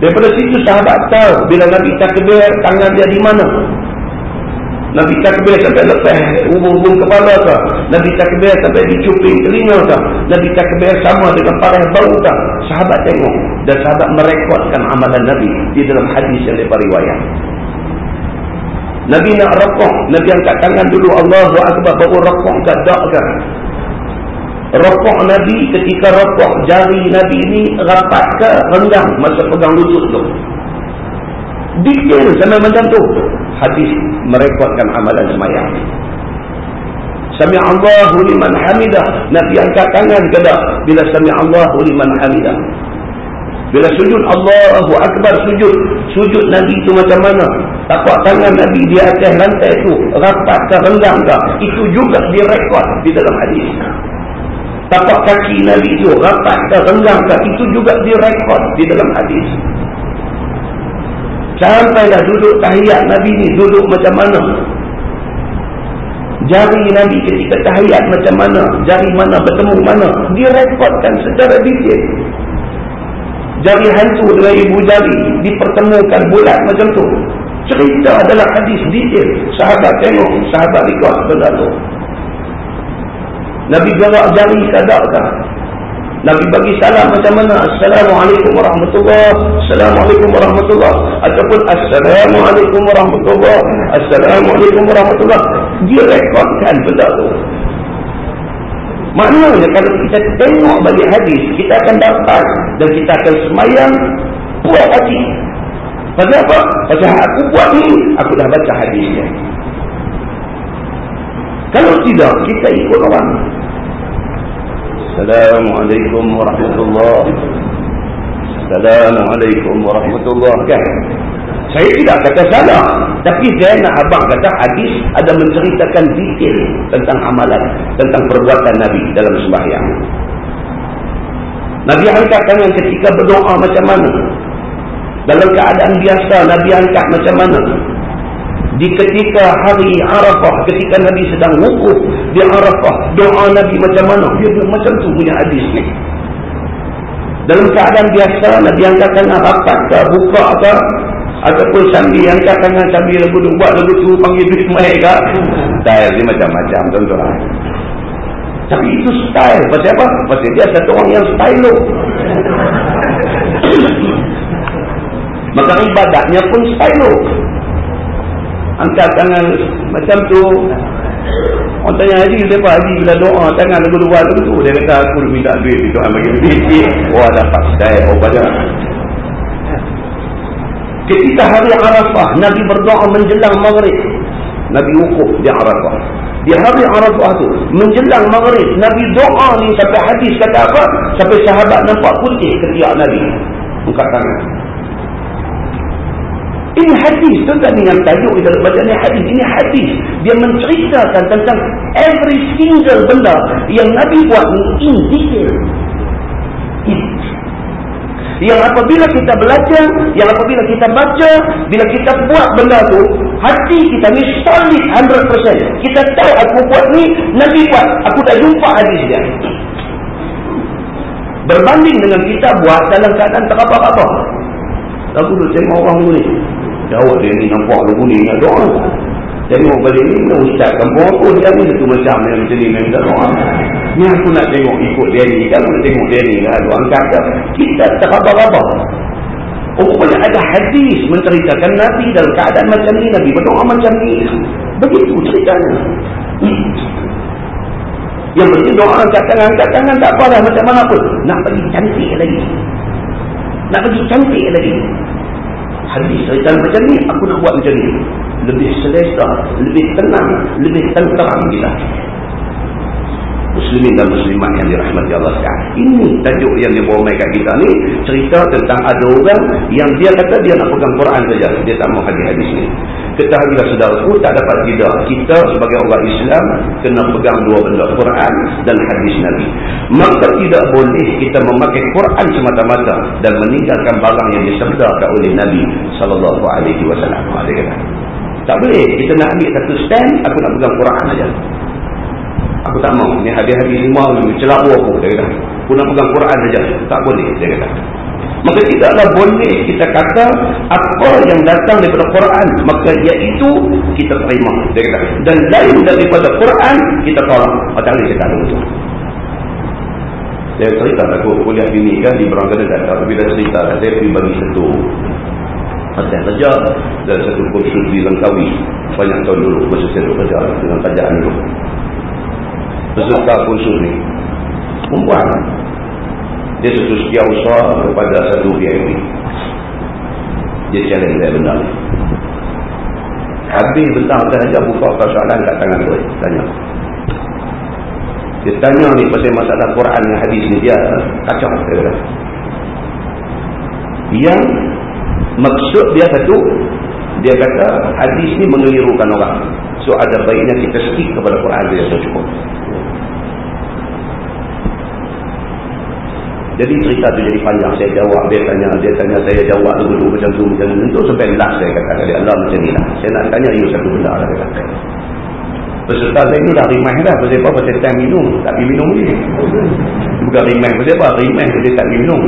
Daripada situ sahabat tahu bila Nabi takbir, tangan dia di mana. Nabi takbir sampai lepas hubung-hubung kepala ke? Nabi takbir sampai dicuping telinga ke? Nabi takbir sama dengan parah bau ke? Sahabat tengok. Dan sahabat merekodkan amalan Nabi di dalam hadis yang lepas riwayat. Nabi nak rokok. Nabi angkat tangan dulu. Allahu Akbar baru rokok ke? Tak ke? Rokok Nabi ketika rokok jari Nabi ini rapat ke? Renggang masa pegang lutut tu. Detail sampai macam tu hadis merekodkan amalan semayang. Sami Allahu liman hamidah. Nabi angkat tangan ke tak? Bila sami Allahu liman hamidah. Bila sujud Allahu Akbar sujud. Sujud Nabi itu macam mana? Tapak tangan Nabi di atas lantai itu. Rapat ke renggang ke? Itu juga direkod di dalam hadis. Tapak kaki Nabi itu rapat ke renggang ke? Itu juga direkod di dalam hadis. Sampailah duduk tahiyat Nabi ni duduk macam mana? Jari Nabi ketika tahiyat macam mana? Jari mana bertemu mana? Dia rekodkan secara detail. Jari hantu dengan ibu jari dipertemukan bulat macam tu. Cerita adalah hadis detail. Sahabat tengok, sahabat benda tu. Nabi gerak jari kadakkah? Nabi bagi salam macam mana? Assalamualaikum warahmatullahi Assalamualaikum warahmatullahi Ataupun Assalamualaikum warahmatullahi Assalamualaikum warahmatullahi Dia rekodkan benda tu. Maknanya kalau kita tengok balik hadis, kita akan dapat dan kita akan semayang puas hati. Pasal apa? Pasal aku buat ni, aku dah baca hadisnya. Kalau tidak, kita ikut orang. Assalamualaikum warahmatullahi Assalamualaikum warahmatullahi kan? Saya tidak kata salah. Tapi saya nak abang kata hadis ada menceritakan detail tentang amalan. Tentang perbuatan Nabi dalam sembahyang. Nabi angkat tangan ketika berdoa macam mana? Dalam keadaan biasa Nabi angkat macam mana? di ketika hari Arafah ketika Nabi sedang wukuf di Arafah doa Nabi macam mana dia macam tu punya hadis ni dalam keadaan biasa Nabi angkat tangan rapat ke buka ke ataupun sambil angkat tangan sambil lagu tu buat lagu tu panggil duit maik ke style dia macam-macam tuan-tuan. Tapi itu style. Pasal apa? pasal dia satu orang yang style *coughs* maka ibadatnya pun style angkat tangan macam tu. Orang tanya haji lepas haji? Bila doa tangan lagu dua tu. Dia kata aku minta duit Tuhan bagi duit. *laughs* Wah dapat sekali oh pada ketika hari Arafah Nabi berdoa menjelang maghrib Nabi wukuf di Arafah di hari Arafah tu menjelang maghrib Nabi doa ni sampai hadis kata apa sampai sahabat nampak putih ketiak Nabi angkat tangan ini hadis. Tuan-tuan dengan tajuk kita baca ni hadis. Ini hadis. Dia menceritakan tentang every single benda yang Nabi buat ni in detail. Yang apabila kita belajar, yang apabila kita baca, bila kita buat benda tu, hati kita ni solid 100%. Kita tahu aku buat ni, Nabi buat. Aku dah jumpa hadis dia. Berbanding dengan kita buat dalam keadaan terapa-apa. Aku duduk tengok orang ni. Jawab dia ni nampak lagu ni ingat Tengok balik ni, nak ustaz kampung apa dia ni satu macam yang macam ni minta doa. Ni aku nak tengok ikut dia ni. Kalau nak tengok dia ni lah, angkat ke. Kita tak apa-apa. Oh, pokoknya ada hadis menceritakan Nabi dalam keadaan macam ni. Nabi berdoa macam ni. Begitu ceritanya. Yang penting doa angkat tangan, angkat tangan tak apa lah macam mana pun. Nak pergi cantik lagi. Nak pergi cantik lagi hadis cerita macam ni aku nak buat macam ni. Lebih selesa lebih tenang lebih tenteram kita muslimin dan muslimat yang dirahmati Allah sekalian. Ini tajuk yang dia bawa kat kita ni cerita tentang ada orang yang dia kata dia nak pegang Quran saja, dia tak mau hadis-hadis ni. Ketahuilah saudaraku tak dapat tidak kita sebagai orang Islam kena pegang dua benda Quran dan hadis Nabi. Maka tidak boleh kita memakai Quran semata-mata dan meninggalkan barang yang disabdakan oleh Nabi wasallam. Tak boleh. Kita nak ambil satu stand, aku nak pegang Quran aja. Aku tak mau. Ni hadis-hadis semua celabu aku. Dia kata. Aku nak pegang Quran saja. Tak boleh. Dia kata. Maka tidaklah boleh kita kata apa yang datang daripada Quran. Maka iaitu kita terima. Dia kata. Dan lain daripada Quran, kita tolak. Macam mana kita kata betul. Saya cerita aku kuliah bini kan di Berangkada Data. Tapi dah cerita. Saya pergi bagi satu Fatih saja dan satu kursus di Langkawi. Banyak tahun dulu kursus saya kerja dengan kerajaan dulu peserta kursus ni perempuan. Dia setia usaha kepada satu VIP dia challenge saya benda ni. Habis bentang sahaja buka persoalan kat tangan dia. Tanya. Dia tanya ni pasal masalah Quran yang hadis ni dia kacau dia yang maksud dia satu dia kata hadis ni mengelirukan orang. So ada baiknya kita stick kepada Quran dia so cukup Jadi cerita tu jadi panjang. Saya jawab, dia tanya, dia tanya, saya jawab dulu macam tu, macam tu. Untuk sampai last saya kata, dia Allah macam ni lah. Saya nak tanya you satu benda lah. Dia kata. Peserta saya ni dah rimah dah. Pasal apa? Pasal time minum. Tak pergi minum ni. Bukan rimah. Pasal apa? Rimah dia tak minum.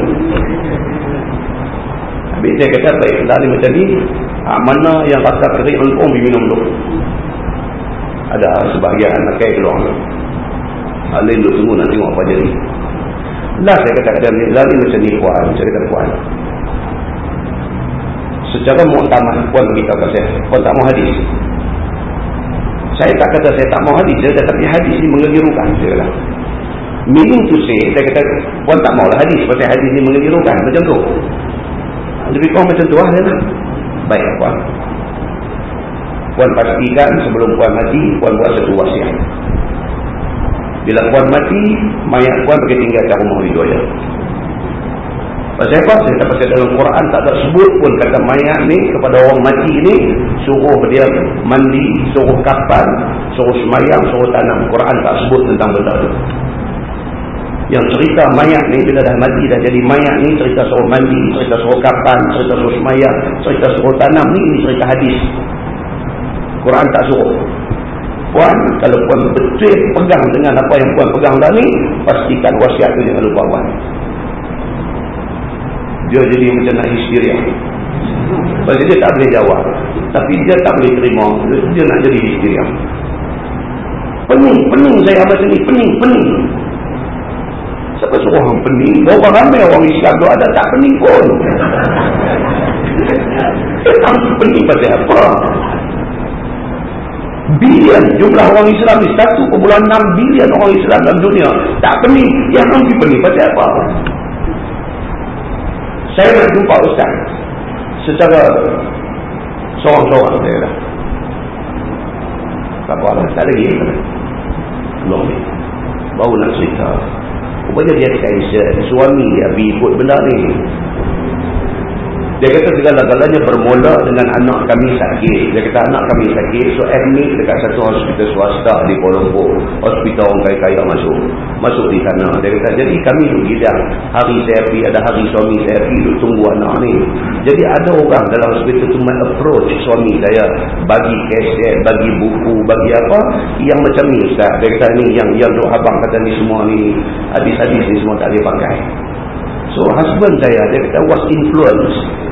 Habis saya kata, baik, ni macam ni. Ha, mana yang rasa kering lengkong pergi minum dulu. Ada sebahagian anak kaya keluar. Alin duduk tunggu nak tengok apa jadi. Lah saya kata dia, lari macam ni puan. Saya kata puan. Secara mu'tamah, puan beritahu kepada saya. Puan tak mau hadis. Saya tak kata saya tak mau hadis. Saya tapi hadis ni mengelirukan. Saya kata. Meaning to say, saya kata, puan tak maulah hadis. Sebab hadis ni mengelirukan. Macam tu. Lebih kurang macam tu lah. Baik, puan. Puan pastikan sebelum puan mati, puan buat satu wasiat. Bila puan mati, mayat puan pergi tinggal di rumah ya. Pasal apa? Saya tak pasal dalam Quran tak ada sebut pun kata mayat ni kepada orang mati ni suruh dia mandi, suruh kapan, suruh semayang, suruh tanam. Quran tak sebut tentang benda tu. Yang cerita mayat ni bila dah mati dah jadi mayat ni cerita suruh mandi, cerita suruh kapan, cerita suruh semayang, cerita suruh tanam ni ini cerita hadis. Quran tak suruh. Puan, kalau puan betul pegang dengan apa yang puan pegang ni, pastikan wasiat tu jangan lupa puan. Dia jadi macam nak histeria. Sebab dia tak boleh jawab. Tapi dia tak boleh terima. Dia nak jadi histeria. Pening, pening saya macam ni. Pening, pening. Siapa suruh orang pening? Berapa ramai orang Islam tu ada tak pening pun. *laughs* Tak pening pasal apa? Bilion. Jumlah orang Islam ni 1.6 bilion orang Islam dalam dunia. Tak pening. Yang nanti pening. Pasal apa? Saya nak jumpa Ustaz. Secara seorang-seorang saya kata tak apa lah tak lagi. Belum ni. Baru nak cerita. Rupanya dia cancer suami dia pergi ikut benda ni dia kata segala-galanya bermula dengan anak kami sakit. Dia kata anak kami sakit. So admit dekat satu hospital swasta di Lumpur. Hospital orang kaya-kaya masuk. Masuk di sana. Dia kata jadi kami duduk gidang. Hari pergi ada hari suami pergi duduk tunggu anak ni. Jadi ada orang dalam hospital tu approach suami saya. Bagi kaset, bagi buku, bagi apa. Yang macam ni Ustaz. Dia kata ni yang yang duk abang kata ni semua ni. Hadis-hadis ni semua tak boleh pakai. So husband saya dia kata was influence.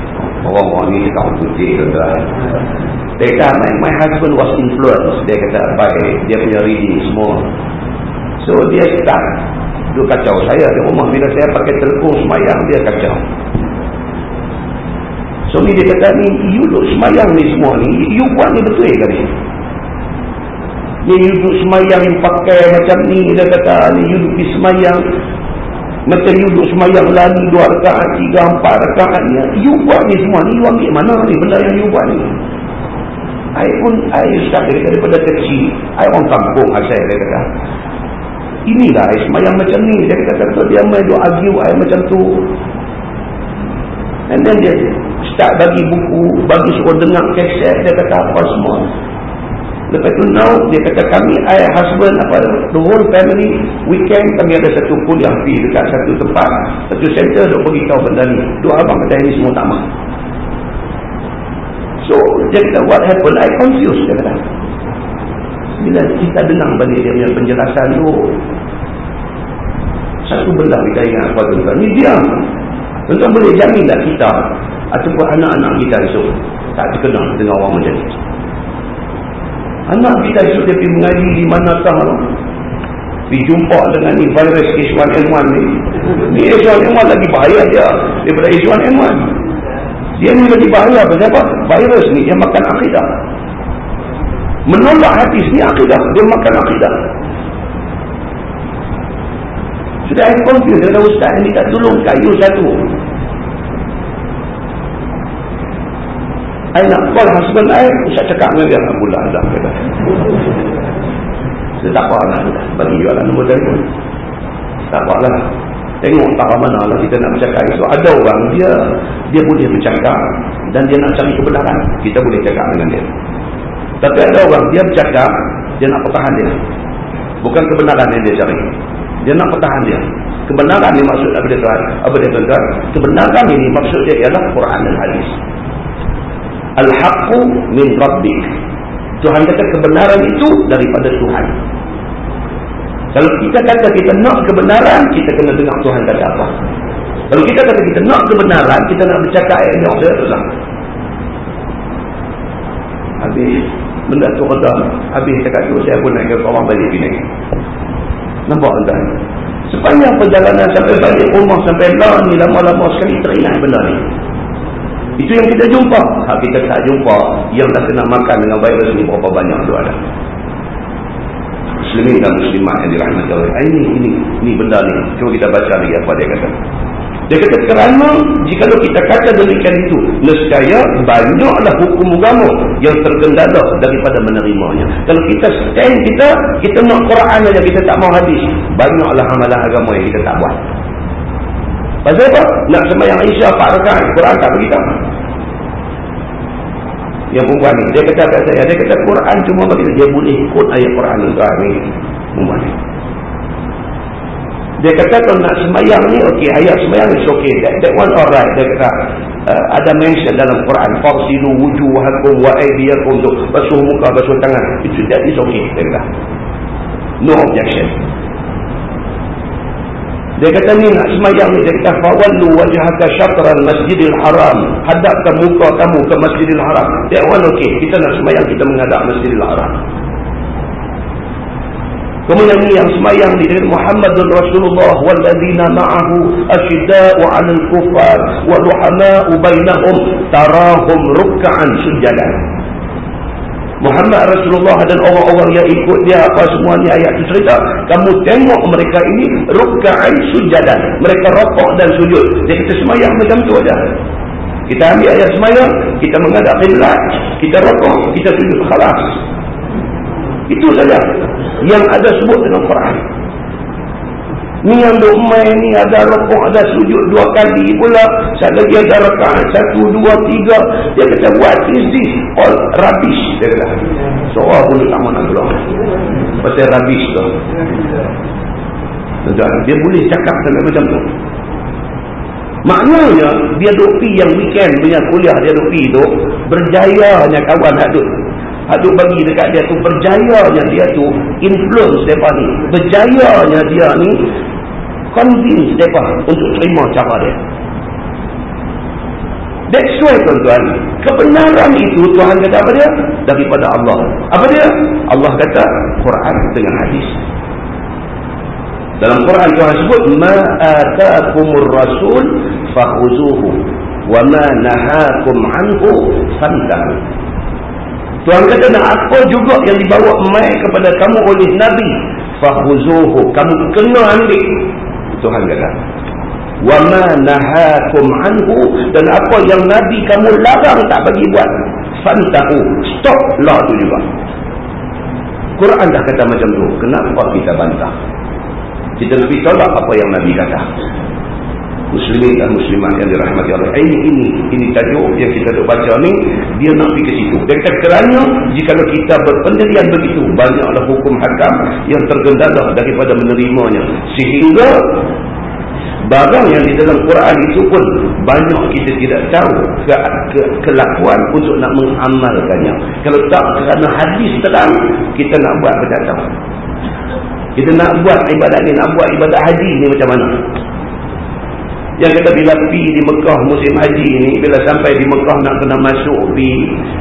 Orang-orang ni cakap putih tuan-tuan. Dia kata my, my husband was influence. Dia kata by dia punya reading semua. So dia start dia kacau saya di rumah bila saya pakai telefon semayang dia kacau. So ni dia kata ni you duduk semayang ni semua ni you buat ni betul ke ni? Ni you duduk semayang pakai macam ni dia kata ni you duduk semayang macam you duduk semayang lagi dua rekaat, tiga, empat rekaatnya. You buat ni semua ni, you ambil mana ni benda yang you buat ni. I pun, I start daripada kecil. I orang kampung asal dia kata. inilah I semayang macam ni dia kata kata dia main duk argue I macam tu and then dia start bagi buku bagi suruh dengar keset dia kata apa semua lepas tu now dia kata kami I husband apa the whole family weekend kami ada satu kuliah pergi dekat satu tempat. Satu center untuk beritahu benda ni dua abang kata ini semua tak mahu so dia kata what happened? I confused dia kata. Bila kita dengar balik dia punya penjelasan tu satu benda kita ingat apa tu ni dia tuan boleh jamin tak kita ataupun anak-anak kita esok. Tak terkenal dengan orang macam ni anak kita esok dia pergi mengaji di mana manakah pergi jumpa dengan ni virus H1N1 ni. Ni H1N1 lagi bahaya dia daripada H1N1 dia ni lagi bahaya apa? virus ni yang makan akidah. Menolak hadis ni akidah. Dia makan akidah. Sudah saya confuse dengan ustaz ni tak tolong kayu satu saya nak call husband saya ustaz cakap dengan dia Alhamdulillah saya tak apa nak bagi jualan nombor telefon tak apa lah tengok tak mana lah kita nak bercakap so ada orang dia dia boleh bercakap dan dia nak cari kebenaran kita boleh cakap dengan dia tapi ada orang dia bercakap, dia nak pertahan dia. Bukan kebenaran yang dia cari. Dia nak pertahan dia. Kebenaran ni maksud apa dia tuan? Apa dia tuan? Kebenaran ini maksud dia ialah Quran dan hadis. Al-haqqu min rabbik. Tuhan kata kebenaran itu daripada Tuhan. Kalau kita kata kita nak kebenaran, kita kena dengar Tuhan kata apa. Kalau kita kata kita nak kebenaran, kita nak bercakap ayat yang saya Habis benda tu kata habis cakap tu saya pun nak ke orang balik sini nampak tuan sepanjang perjalanan sampai balik rumah sampai lah ni lama-lama sekali teringat benda ni itu yang kita jumpa hak kita tak jumpa yang dah kena makan dengan virus ni berapa banyak tu ada muslimin dan muslimat yang dirahmati Allah ini, ini, ini benda ni cuba kita baca lagi apa dia kata dia kata kerana jika kita kata demikian itu, nescaya banyaklah hukum agama yang terkendala daripada menerimanya. Kalau kita stand kita, kita nak Quran saja, kita tak mau hadis. Banyaklah amalan agama yang kita tak buat. Pasal apa? Nak sembahyang Isya Pak Rekan, Quran tak beritahu. Yang perempuan ni, dia kata kat saya, dia kata Quran cuma bagi dia boleh ikut ayat Quran ni. Perempuan ni. Dia kata kalau nak semayang ni, okey, ayat semayang is okey. That, that one alright. Dia kata, uh, ada mention dalam Quran, Faqsilu wujuhakum wa aidiyakum tu. Basuh muka, basuh tangan. Itu that is okey. Dia kata. No objection. Dia kata ni nak semayang ni. Dia kata, Fawallu wajahaka syatran masjidil haram. Hadapkan muka kamu ke masjidil haram. That one okey. Kita nak semayang, kita menghadap masjidil haram. Kemudian ini yang semayang di Muhammadun Rasulullah walladzina ma'ahu asyidda'u 'alal kufar wa ruhama'u bainahum tarahum ruk'an sujadan. Muhammad Rasulullah dan orang-orang yang ikut dia apa semua ni ayat cerita. Kamu tengok mereka ini ruk'an sujadan. Mereka rokok dan sujud. Dia kata semayang macam tu aja. Kita ambil ayat semayang, kita menghadap qiblat, kita rokok, kita sujud. Khalas. Itu saja yang ada sebut dalam Quran. Ni yang duk main ni ada rokok, ada sujud dua kali pula. Satu lagi ada rekaan, satu, dua, tiga. Dia kata, what is this? All rubbish. Dia kata, seorang pun tak mahu nak keluar. Pasal rubbish tu. Dia boleh cakap sampai macam tu. Maknanya, dia duk pergi yang weekend punya kuliah dia duk pergi tu, berjayanya kawan hadut. Aduk bagi dekat dia tu berjayanya dia tu influence mereka ni. Berjayanya dia ni convince mereka untuk terima cara dia. That's why tuan-tuan, kebenaran itu Tuhan kata apa dia? Daripada Allah. Apa dia? Allah kata Quran dengan hadis. Dalam Quran Tuhan sebut ma atakumur rasul fakhuzuhu wa ma nahakum anhu fantahu. Tuhan kata nak apa juga yang dibawa mai kepada kamu oleh Nabi. Fahuzuhu. Kamu kena ambil. Tuhan kata. Wa ma nahakum anhu. Dan apa yang Nabi kamu larang tak bagi buat. Fantahu. Stop lah tu juga. Quran dah kata macam tu. Kenapa kita bantah? Kita nak tolak apa yang Nabi kata. Muslimin dan muslimat yang dirahmati Allah. Ini ini ini tajuk yang kita duk baca ni dia nak pergi ke situ. Dan kerana jika kita berpendirian begitu banyaklah hukum hakam yang tergendala daripada menerimanya sehingga barang yang di dalam Quran itu pun banyak kita tidak tahu ke, ke, kelakuan untuk nak mengamalkannya. Kalau tak kerana hadis terang kita nak buat tahu. Kita nak buat ibadat ni, nak buat ibadat haji ni macam mana? Yang kata bila pi di Mekah musim haji ni, bila sampai di Mekah nak kena masuk pi,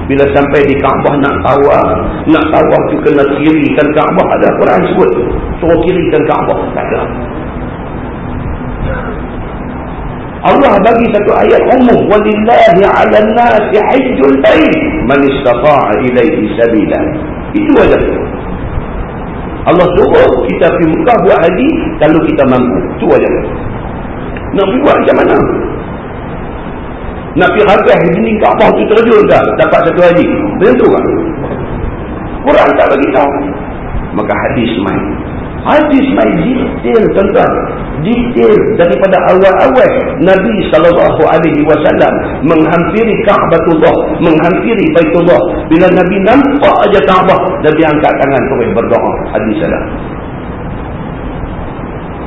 bila sampai di Kaabah nak tawaf, nak tawaf tu kena kirikan Kaabah, ada Quran sebut. Suruh kirikan Kaabah, tak ada. Allah bagi satu ayat umum, walillahi 'alan nasi hajjul bait man istata'a ilayhi sabila. Itu aja. Allah suruh kita pergi Mekah buat haji kalau kita mampu. Itu aja. Pergi buat macam mana? Pergi habis jenis Kaabah tu terjun tak? Dapat satu haji. Macam tu kan? Quran tak bagi tahu. Maka hadis main. Hadis main detail tuan-tuan. Detail daripada awal-awal Nabi SAW menghampiri Ka'batullah. Menghampiri Baitullah. Bila Nabi nampak aja Ka'bah, Nabi angkat tangan terus berdoa. Hadis salah.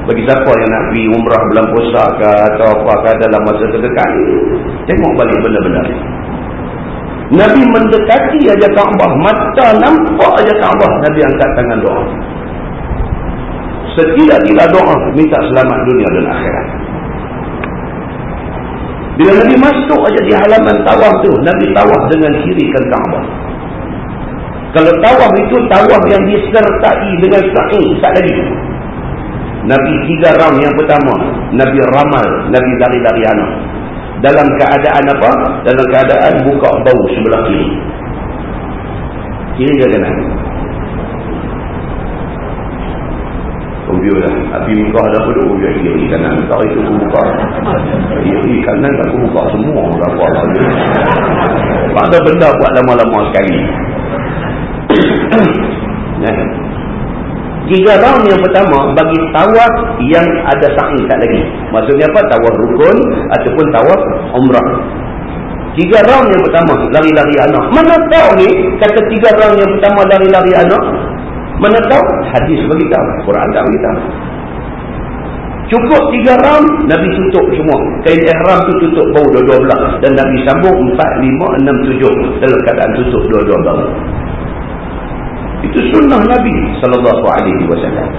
Bagi siapa yang nak pergi umrah bulan puasa ke atau apa ke dalam masa terdekat. Tengok balik benda-benda ni. Nabi mendekati aja Kaabah. Mata nampak aja Kaabah. Nabi angkat tangan doa. Setidak-tidak doa minta selamat dunia dan akhirat. Bila Nabi masuk aja di halaman tawaf tu. Nabi tawaf dengan kirikan Kaabah. Kalau tawaf itu tawaf yang disertai dengan sa'i. Tak lagi. Nabi tiga round yang pertama Nabi ramal Nabi lari-lari anak dalam keadaan apa? dalam keadaan buka bau sebelah kiri kiri ke kanan Kubiu dah. Api muka ada pun kubiu kiri kanan. Tak itu aku buka. Kiri kanan aku buka semua. Berapa lagi. Tak ada benda buat lama-lama sekali. *coughs* ya. Tiga round yang pertama bagi tawaf yang ada sa'i tak lagi. Maksudnya apa? Tawaf rukun ataupun tawaf umrah. Tiga round yang pertama lari-lari anak. Mana tahu ni kata tiga round yang pertama lari-lari anak? Mana tahu? Hadis beritahu. Quran tak beritahu. Cukup tiga round, Nabi tutup semua. Kain ihram tu tutup bau dua-dua belah. Dan Nabi sambung empat, lima, enam, tujuh. Dalam keadaan tutup dua-dua belah. Itu sunnah Nabi sallallahu alaihi wasallam.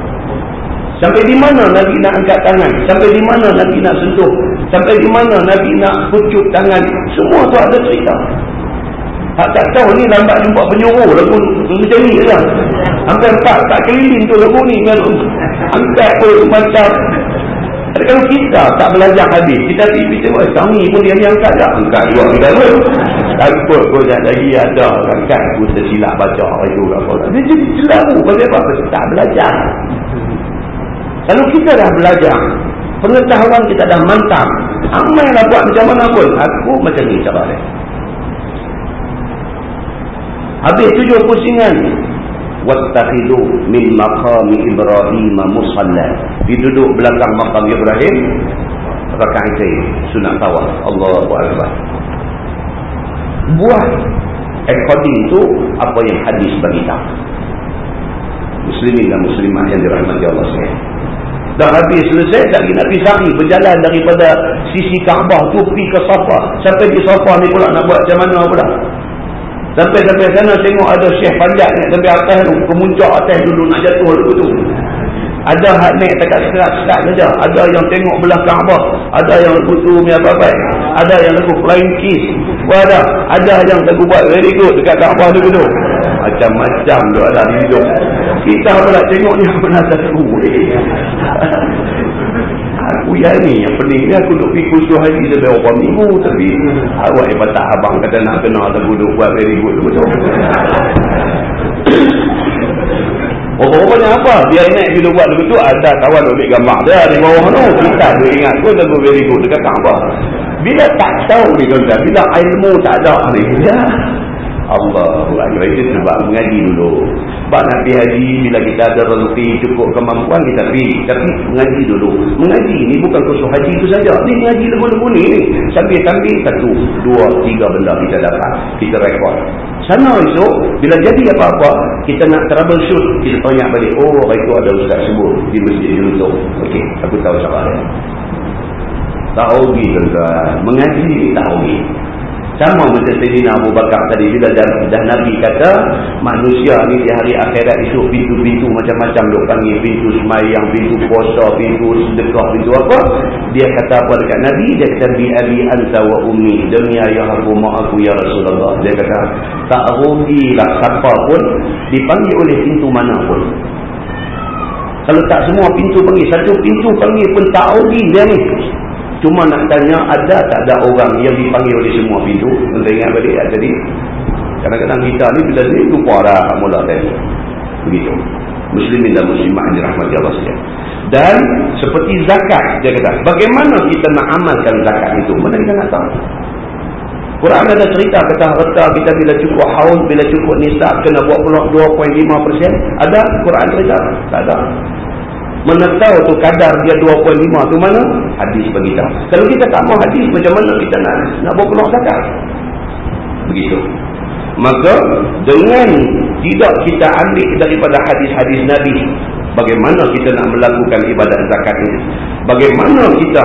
Sampai di mana Nabi nak angkat tangan? Sampai di mana Nabi nak sentuh? Sampai di mana Nabi nak pucuk tangan? Semua tu ada cerita. Tak tak tahu ni lambat jumpa penyuruh lagu macam ni je. Hampir empat tak keliling tu lagu ni. Angkat pun macam kalau kita tak belajar habis, kita tengok, eh, kami pun dia yang angkat tak? Angkat juga kita pun. Takut pun tak lagi ada angkat pun tersilap baca itu. Apa. Dia jadi celaru. Pasal apa? Tak belajar. Kalau kita dah belajar, pengetahuan kita dah mantap, lah buat macam mana pun. Aku macam ni cara dia. Habis tujuh pusingan wattakhidu min maqami ibrahim musalla diduduk belakang makam ibrahim. Rakaat sunat tawaf. Allahu akbar. Buat according to apa yang hadis bagi tahu muslimin dan muslimah yang dirahmati Allah sekalian. Dah habis selesai tak lagi Nabi Sari berjalan daripada sisi Kaabah tu pergi ke Safa. Sampai di Safa ni pula nak buat macam mana pula Sampai-sampai sana tengok ada syekh panjat naik sampai atas tu. Kemuncak atas dulu nak jatuh lalu tu. Ada hak naik dekat sekat-sekat saja. Ada yang tengok belah Kaabah. Ada yang tu ni apa-apa. Ada yang lagu flying kiss. Ada. Ada yang lagu buat very good dekat Kaabah tu tu. Macam-macam tu ada hidup. Kita pula tengok ni *laughs* pernah satu. Aku yang ni yang pening ni aku duduk pergi kursus hari sampai berapa minggu tapi awak yang patah abang kata nak kena aku duduk buat very good tu betul *coughs* Rupa-rupanya apa? Dia ingat hidup buat begitu ada kawan duduk gambar dia di bawah tu. Kita tu ingat pun lagu very good dekat apa? Bila tak tahu ni tuan bila ilmu tak ada ni. Ya. Allah. Itu sebab mengaji dulu. Sebab nak pergi haji, bila kita ada rezeki cukup kemampuan, kita pergi. Tapi mengaji dulu. Mengaji ni bukan kursus haji itu saja. Ni mengaji lebu-lebu ni. Sambil-sambil satu, dua, tiga benda kita dapat. Kita rekod. Sana esok, bila jadi apa-apa, kita nak troubleshoot. Kita tanya balik, oh itu ada ustaz sebut di masjid Jelutuk. Okey, aku tahu cara dia. Rugi tuan-tuan. Mengaji tak rugi. Sama macam Sayyidina Abu Bakar tadi bila dah, dah Nabi kata manusia ni di hari akhirat itu pintu-pintu macam-macam duk panggil pintu semayang, pintu puasa, pintu sedekah, pintu apa. Dia kata apa dekat Nabi? Dia kata bi abi anta wa ummi demi ayah aku mak aku ya Rasulullah. Dia kata tak rugilah siapa pun dipanggil oleh pintu mana pun. Kalau tak semua pintu panggil, satu pintu panggil pun tak rugi dia ni. Cuma nak tanya ada tak ada orang yang dipanggil oleh semua pintu? Kita ingat balik ya, tadi. Kadang-kadang kita ni bila ni lupa dah mula tadi. Begitu. Muslimin dan muslimah yang dirahmati Allah saja. Dan seperti zakat dia kata, bagaimana kita nak amalkan zakat itu? Mana kita nak tahu? Quran ada cerita kata harta kita bila cukup haul, bila cukup nisab kena buat pula 2.5%. Ada Quran cerita? Tak ada. Mana tahu tu kadar dia 2.5 tu mana? Hadis beritahu. Kalau kita tak mau hadis, macam mana kita nak nak peluang zakat? Begitu. Maka dengan tidak kita ambil daripada hadis-hadis Nabi, bagaimana kita nak melakukan ibadat zakat ini? Bagaimana kita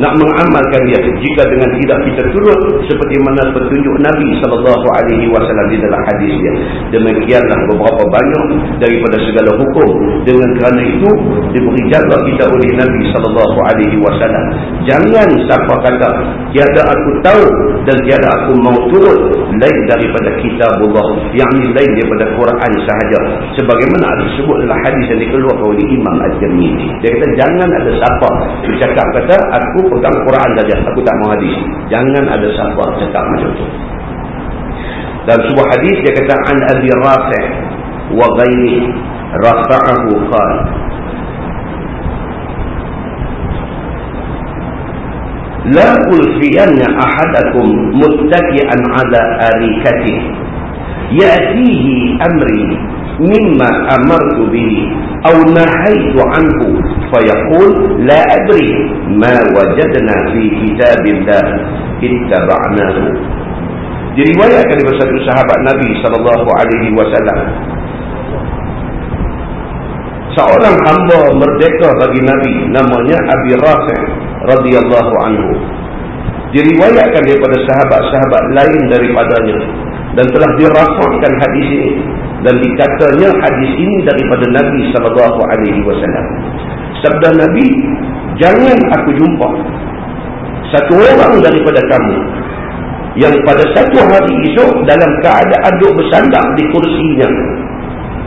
nak mengamalkan dia jika dengan tidak kita turut seperti mana petunjuk Nabi sallallahu alaihi wasallam di dalam hadis dia. Demikianlah beberapa banyak daripada segala hukum. Dengan kerana itu diberi jaga kita oleh Nabi sallallahu alaihi wasallam. Jangan siapa kata tiada aku tahu dan tiada aku mau turut. Lain daripada kitabullah yang lain daripada Quran sahaja. Sebagaimana ada sebut dalam hadis yang dikeluarkan oleh Imam Al-Tirmizi dia kata jangan ada siapa bercakap kata aku pegang Quran saja. Aku tak mau hadis. Jangan ada siapa cakap macam tu. Dan sebuah hadis dia kata an abi rafi' wa ghairi rafa'ahu khal la ulfiyanna ahadakum muttaki'an ala arikatih ya'tihi amri mimma amartu bihi aw nahaitu anhu فيقول لا أدري ما وجدنا في كتاب الله اتبعناه diriwayatkan dari satu sahabat Nabi sallallahu alaihi wasallam seorang hamba merdeka bagi Nabi namanya Abi Rafi radhiyallahu anhu diriwayatkan daripada sahabat-sahabat lain daripadanya dan telah dirafakkan hadis ini dan dikatanya hadis ini daripada Nabi sallallahu alaihi wasallam. Sabda Nabi, jangan aku jumpa satu orang daripada kamu yang pada satu hari esok dalam keadaan duduk bersandar di kursinya.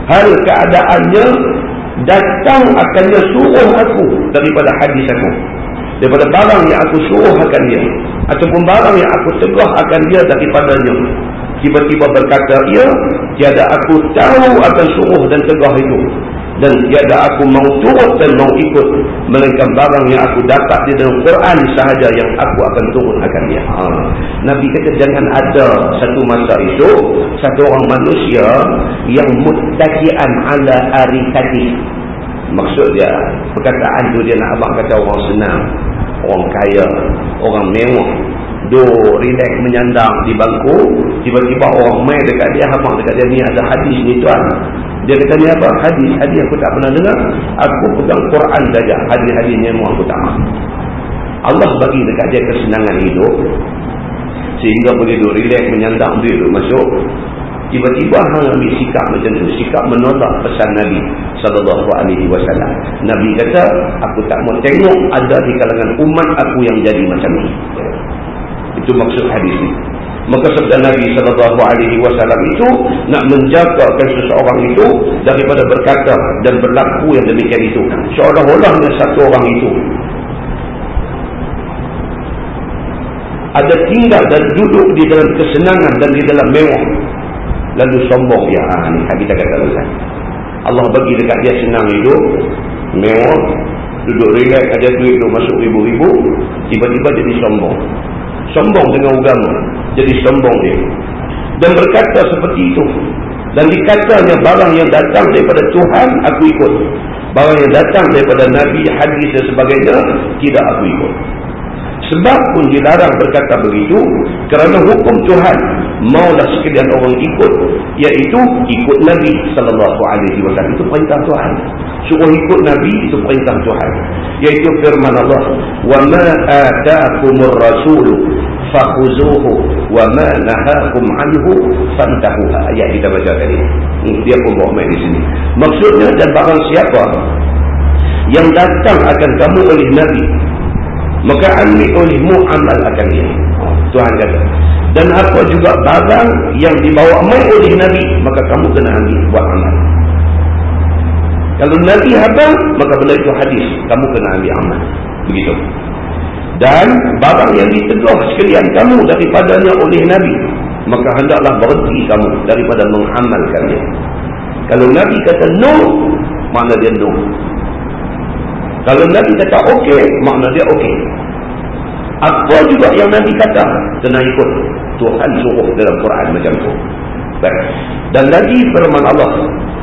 Hal keadaannya datang akannya suruh aku daripada hadis aku. Daripada barang yang aku suruh akan dia. Ataupun barang yang aku tegah akan dia daripadanya tiba-tiba berkata ia tiada aku tahu akan suruh dan tegah itu dan tiada aku mau turut dan mau ikut melainkan barang yang aku dapat di dalam Quran sahaja yang aku akan turun akan dia. Ha. Nabi kata jangan ada satu masa itu satu orang manusia yang mutakian ala arikati. Maksud dia perkataan tu dia nak abang kata orang senang orang kaya orang mewah do relax menyandang di bangku tiba-tiba orang main dekat dia hamak dekat dia ni ada hadis ni tuan. Dia kata ni apa? Hadis hadis aku tak pernah dengar. Aku pegang Quran saja. Hadis-hadis ni aku tak mahu. Allah bagi dekat dia kesenangan hidup. Sehingga boleh do relax menyandang duit tu masuk. Tiba-tiba hang ambil sikap macam tu. Sikap menolak pesan Nabi sallallahu alaihi wasallam. Nabi kata aku tak mau tengok ada di kalangan umat aku yang jadi macam ni itu maksud hadis ini. Maka sabda Nabi sallallahu alaihi wasallam itu nak menjagakan seseorang itu daripada berkata dan berlaku yang demikian itu. Seolah-olahnya satu orang itu ada tinggal dan duduk di dalam kesenangan dan di dalam mewah. Lalu sombong ya ini kita kata Ustaz. Allah bagi dekat dia senang hidup, mewah, duduk relax aja duit tu masuk ribu-ribu, tiba-tiba jadi sombong sombong dengan agama jadi sombong dia dan berkata seperti itu Dan dikatanya barang yang datang daripada Tuhan, aku ikut. Barang yang datang daripada Nabi, hadis dan sebagainya, tidak aku ikut. Sebab pun dilarang berkata begitu kerana hukum Tuhan maulah sekalian orang ikut iaitu ikut Nabi sallallahu alaihi wasallam itu perintah Tuhan. Suruh ikut Nabi itu perintah Tuhan. Iaitu firman Allah, "Wa ma ataakumur rasul fakhuzuhu wa ma nahakum anhu fantahu." Ayat kita baca tadi. Ini dia pun bawa di sini. Maksudnya dan barang siapa yang datang akan kamu oleh Nabi maka ambil olehmu amal akan dia Tuhan kata dan apa juga barang yang dibawa mai oleh Nabi maka kamu kena ambil buat amal. Kalau Nabi habang maka benda itu hadis kamu kena ambil amal. Begitu. Dan barang yang ditegur sekalian kamu daripadanya oleh Nabi maka hendaklah berhenti kamu daripada mengamalkannya kalau Nabi kata no mana dia no. Kalau Nabi kata okey, makna dia okey. Apa juga yang Nabi kata, kena ikut. Tuhan suruh dalam Quran macam tu. Baik. Dan lagi firman Allah,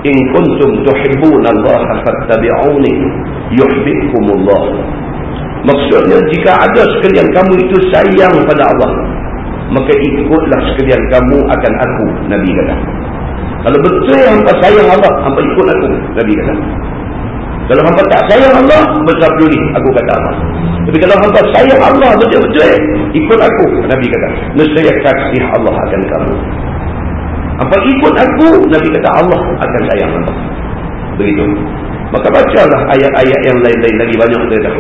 "In kuntum tuhibbuna Allah fattabi'uni yuhibbukumullah." Maksudnya jika ada sekalian kamu itu sayang pada Allah, maka ikutlah sekalian kamu akan aku, Nabi kata. Kalau betul hangpa sayang Allah, hangpa ikut aku, Nabi kata. Kalau hampa tak sayang Allah, besar peduli. Aku kata. Tapi kalau hampa sayang Allah betul-betul, ikut aku. Nabi kata, nescaya kasih Allah akan kamu. Hampa ikut aku, Nabi kata Allah akan sayang Allah. Begitu. Maka bacalah ayat-ayat yang lain-lain lagi banyak kita.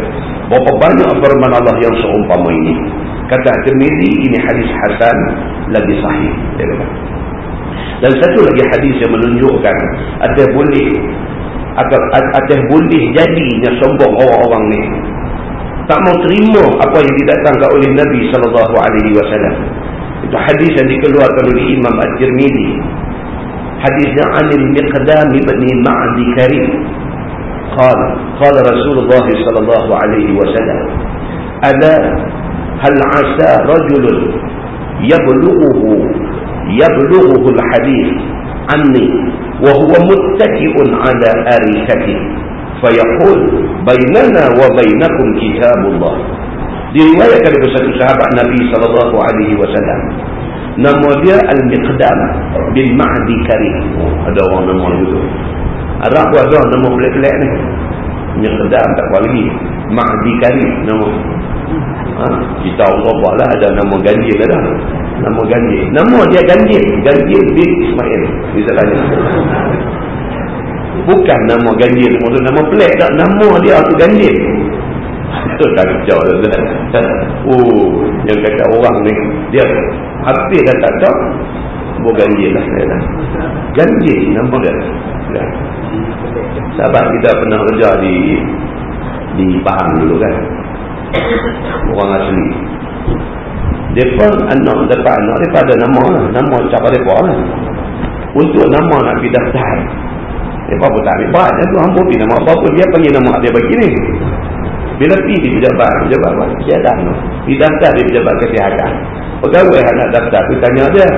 Berapa banyak firman Allah yang seumpama ini. Kata Tirmizi ini hadis Hasan lagi sahih. Dan satu lagi hadis yang menunjukkan ada boleh atas boleh jadinya sombong orang-orang ni. Tak mau terima apa yang didatangkan oleh Nabi sallallahu alaihi wasallam. Itu hadis yang dikeluarkan oleh Imam At-Tirmizi hadisnya Anil Miqdam ibn Ma'd Karim. Qala qala Rasulullah sallallahu alaihi wasallam ada hal 'asa rajulun yablughu يبلغه الحديث عني وهو متكئ على أريكته فيقول بيننا وبينكم كتاب الله. دي روايه لرواية كلمة صحابة النبي صلى الله عليه وسلم نمولي المقدام بالمعد كريم هذا هو من الرب هذا هو نمولي لأنه مقدام تقوله معد كريم نمولي kita Allah buatlah ada nama ganjil lah nama ganjil. Nama dia ganjil. Ganjil bin Ismail. Misalnya bukan nama ganjil. Maksud nama pelik tak nama dia tu ganjil. *laughs* Itu tak kecau oh yang kata orang ni dia hampir dah tak tahu bukan ganjil lah ganjil nama dia. Ya. sahabat kita pernah kerja di di Pahang dulu kan. Orang asli mereka anak dapat anak mereka ada nama lah. Nama cara mereka lah. Untuk nama nak pergi daftar. Mereka pun tak ambil? Dan tu hampa pergi nama apa-apa dia panggil nama dia bagi ni. Bila pergi di pejabat. Pejabat apa dia dah pergi daftar di pejabat kesihatan. Pegawai yang nak daftar tu tanya dia.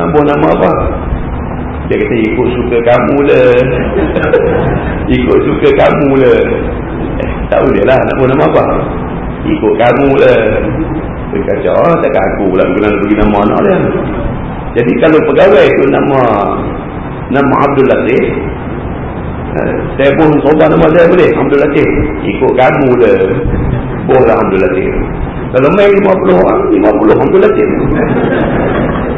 Nak buat nama apa? Dia kata ikut suka kamu lah *laughs* ikut suka kamu lah *laughs* eh, tak boleh lah nak buat nama apa? Ikut kamu lah dia kata oh takkan aku pula guna pergi nama anak dia. Jadi kalau pegawai tu nama nama Abdul Latif eh, saya pun coba nama saya boleh Abdul Latif. Ikut kamu lah boleh Abdul Latif. Kalau main 50 orang 50 Abdul Latif.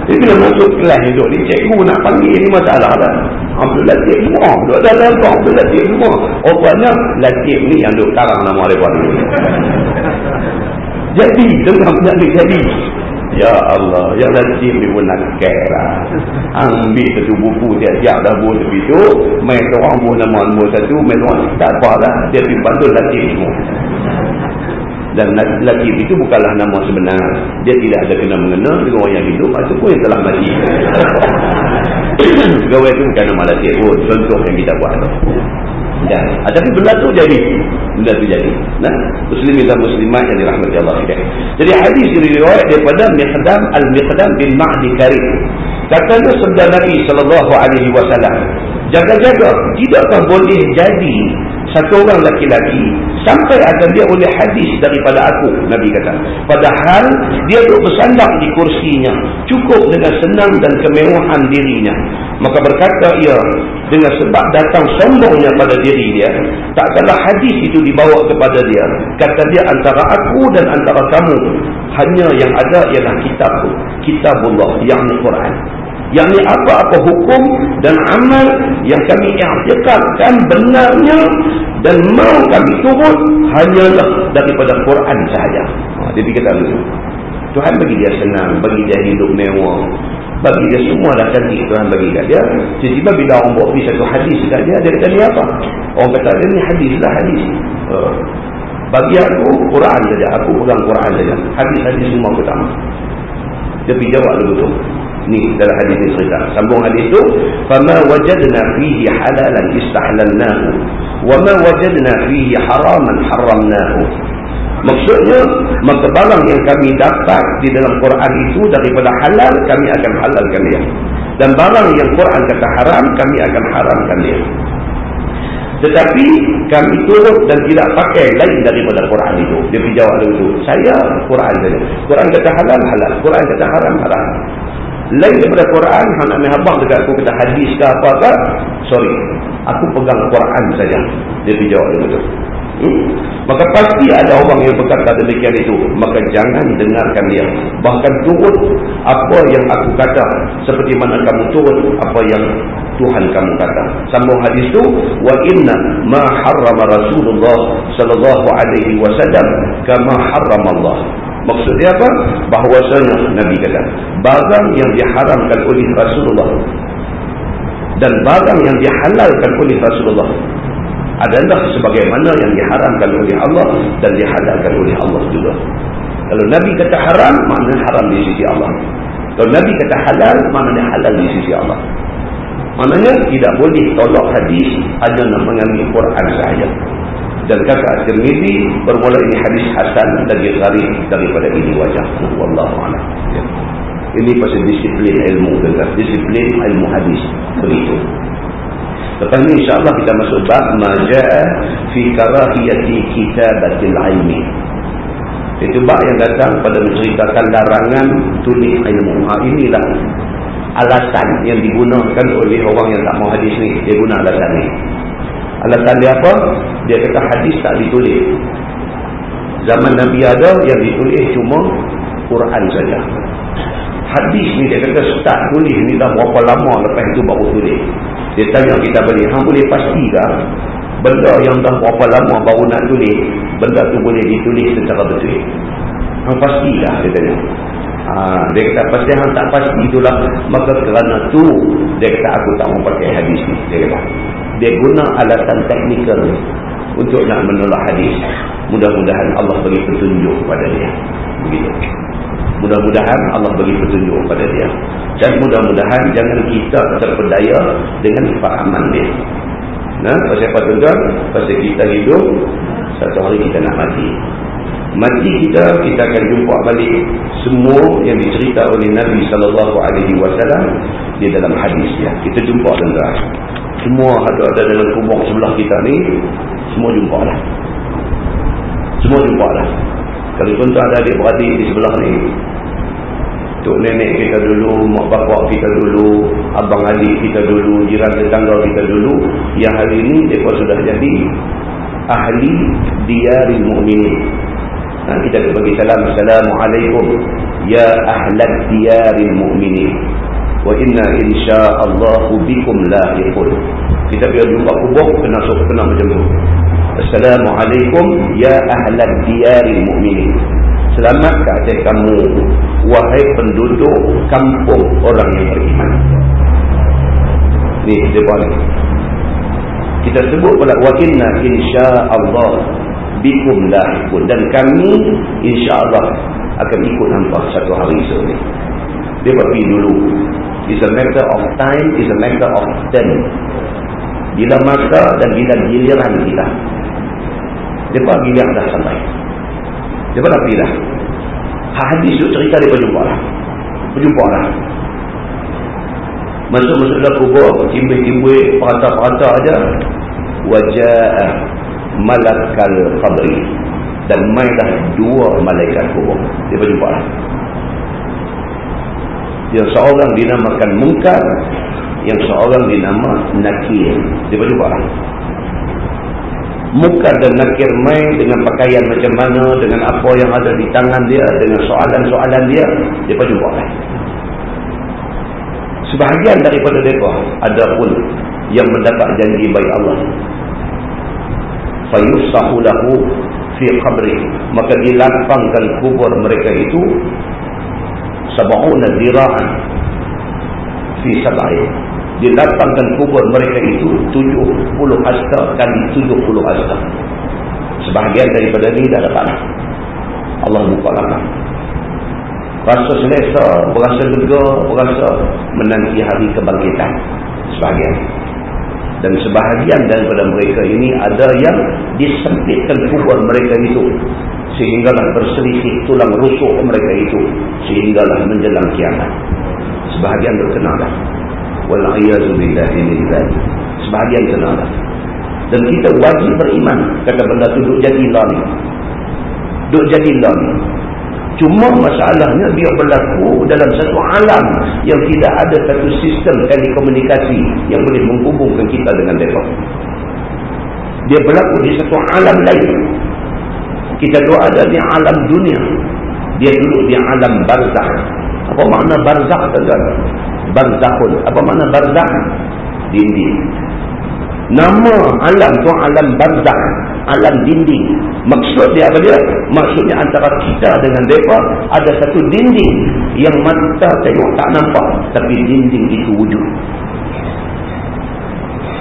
Dia bila masuk kelas duduk ni cikgu nak panggil ni masalah lah Abdul Latif semua duduk dalam tu Abdul Latif semua. Rupanya Latif ni yang duduk karang nama mereka jadi dengan jadi jadi. Ya Allah Yang Latif ni pun nak kera Ambil satu buku Tiap-tiap dah buat tepi tu Main seorang buat nama nombor satu Main seorang tak apa lah Dia pergi bantu Latif semua. Dan lagi itu bukanlah nama sebenar. Dia tidak ada kena mengena dengan orang yang hidup ataupun yang telah mati. *coughs* Pegawai itu bukan nama latih pun contoh yang kita buat Ya. Ha, tapi benda tu jadi. Benda tu jadi. Nah, muslimin dan muslimat yang dirahmati Allah sekalian. Jadi hadis ini riwayat daripada Miqdam Al-Miqdam bin Ma'di Karim. Katanya sabda Nabi wasallam, jaga-jaga tidakkah boleh jadi satu orang laki-laki sampai akan dia oleh hadis daripada aku Nabi kata. Padahal dia duduk bersandar di kursinya cukup dengan senang dan kemewahan dirinya. Maka berkata ia dengan sebab datang sombongnya pada diri dia tak salah hadis itu dibawa kepada dia. Kata dia antara aku dan antara kamu hanya yang ada ialah kitabku kitabullah yang Quran yang ni apa-apa hukum dan amal yang kami i'tiqadkan benarnya dan mau kami turut hanyalah daripada Quran sahaja. Ha, dia kata begitu. Tuhan bagi dia senang, bagi dia hidup mewah, bagi dia semua dah cantik Tuhan bagi kat dia. Tiba-tiba bila orang bawa pergi satu hadis kat dia, dia kata ni apa? Orang kata dia ni hadis lah hadis. Uh, bagi aku Quran saja, aku pegang Quran saja. Hadis-hadis semua aku tak Dia pergi jawab lagu tu. Ni dalam hadis ni cerita. Sambung hadis tu, "Fama wajadna fihi halalan istahlalnahu, wa ma wajadna fihi haraman haramnahu." Maksudnya, maka barang yang kami dapat di dalam Quran itu daripada halal, kami akan halalkan dia. Dan barang yang Quran kata haram, kami akan haramkan dia. Tetapi kami turut dan tidak pakai lain daripada Quran itu. Dia pergi jawab itu. Saya Quran saja. Quran kata halal, halal. Quran kata haram, haram lain daripada Quran hang nak habang dekat aku kata hadis ke apa ke sorry aku pegang Quran saja. Dia pergi jawab dia betul. Hmm? maka pasti ada orang yang berkata demikian itu. Maka jangan dengarkan dia. Bahkan turut apa yang aku kata. Seperti mana kamu turut apa yang Tuhan kamu kata. Sambung hadis itu wa inna ma harrama rasulullah sallallahu alaihi wasallam kama harrama Allah Maksud dia apa? Bahawasanya Nabi kata, barang yang diharamkan oleh Rasulullah dan barang yang dihalalkan oleh Rasulullah adalah sebagaimana yang diharamkan oleh Allah dan dihalalkan oleh Allah juga. Kalau Nabi kata haram, maknanya haram di sisi Allah. Kalau Nabi kata halal, maknanya halal di sisi Allah. Maknanya tidak boleh tolak hadis hanya nak mengambil Quran sahaja dan kata Tirmizi bermula ini hadis hasan lagi gharib daripada ini wajah. Wallahu a'lam. Ya. ini pasal disiplin ilmu tentang disiplin ilmu hadis. Begitu. Lepas ini insyaAllah kita masuk bab maja'a fi karahiyati kitabatil ilmi. Itu bab yang datang pada menceritakan larangan tulis ilmu. Ha, inilah alasan yang digunakan oleh orang yang tak mau hadis ni. Dia guna alasan ni Alasan dia apa? Dia kata hadis tak ditulis. Zaman Nabi ada yang ditulis cuma Quran saja. Hadis ni dia kata start tulis ni dah berapa lama lepas itu baru tulis. Dia tanya kita balik, hang boleh pastikan benda yang dah berapa lama baru nak tulis, benda tu boleh ditulis secara betul. Hang pastilah dia tanya. Ha, dia kata pasti hang tak pasti itulah maka kerana tu dia kata aku tak mau pakai hadis ni. Dia kata dia guna alasan teknikal untuk nak menolak hadis. Mudah-mudahan Allah bagi petunjuk kepada dia. Begitu. Mudah-mudahan Allah bagi petunjuk kepada dia. Dan mudah-mudahan jangan kita terpedaya dengan fahaman dia. Nah pasal apa tuan pasal kita hidup satu hari kita nak mati mati kita kita akan jumpa balik semua yang dicerita oleh Nabi sallallahu alaihi wasallam di dalam hadis ya kita jumpa tuan semua ada ada dalam kubur sebelah kita ni semua jumpa lah semua jumpa lah kalau tuan ada adik-beradik di sebelah ni tok nenek kita dulu mak bapak kita dulu abang adik kita dulu jiran tetangga kita dulu yang hari ini mereka sudah jadi ahli diaril mu'minin ha, kita bagi salam. Assalamualaikum ya ahlat diaril mu'minin. Wa inna insya'allahu bikum lahiqun kita biar jumpa kubur kena sok kena macam tu. Assalamualaikum ya ahlan diyaril mu'minin. Selamat ke atas kamu wahai penduduk kampung orang yang beriman. Ni dia kita sebut pula wa inna insya'allah bikum lahiqun dan kami insya'allah akan ikut nampak satu hari esok ni. Dia pergi dulu. It's a matter of time, it's a matter of time. bila masa dan bila giliran kita mereka giliran dah sampai. Mereka dah pergi dah. Hadis itu cerita mereka jumpa lah. Berjumpa lah. Masuk-masuk dalam kubur timbul-timbul perata-perata aja. Wajah malakal qabri dan mainlah dua malaikat kubur. Dia berjumpa. Lah yang seorang dinamakan mungkar yang seorang dinama nakir. Dia berjumpa. Lah Mungkar dan nakir main dengan pakaian macam mana dengan apa yang ada di tangan dia dengan soalan-soalan dia dia berjumpa. Lah sebahagian daripada mereka ada pun yang mendapat janji baik Allah fayusahu lahu fi qabri. Maka dilapangkan kubur mereka itu sab'una dira'an fi sab'i dilapangkan kubur mereka itu 70 hasta kali 70 hasta. Sebahagian daripada ini dah dapat Allah buka lapang. Rasa selesa berasa lega berasa menanti hari kebangkitan. Sebahagian dan sebahagian daripada mereka ini ada yang disempitkan kubur mereka itu. Sehinggalah berselisih tulang rusuk mereka itu. Sehinggalah menjelang kiamat. Sebahagian terkenalah wal'ayazubillahi minzali sebahagian kenalah dan kita wajib beriman kata benda tu duk jadilah ni. Duk jadilah ni Cuma masalahnya dia berlaku dalam satu alam yang tidak ada satu sistem telekomunikasi yang boleh menghubungkan kita dengan mereka. Dia berlaku di satu alam lain. Kita doa ada di alam dunia. Dia duduk di alam barzakh. Apa makna barzakh tuan Barzakhun. Apa makna barzakh? Dinding. Nama alam tu alam barzakh alam dinding. Maksud dia apa dia? Maksudnya antara kita dengan mereka ada satu dinding yang mata tengok tak nampak. Tapi dinding itu wujud.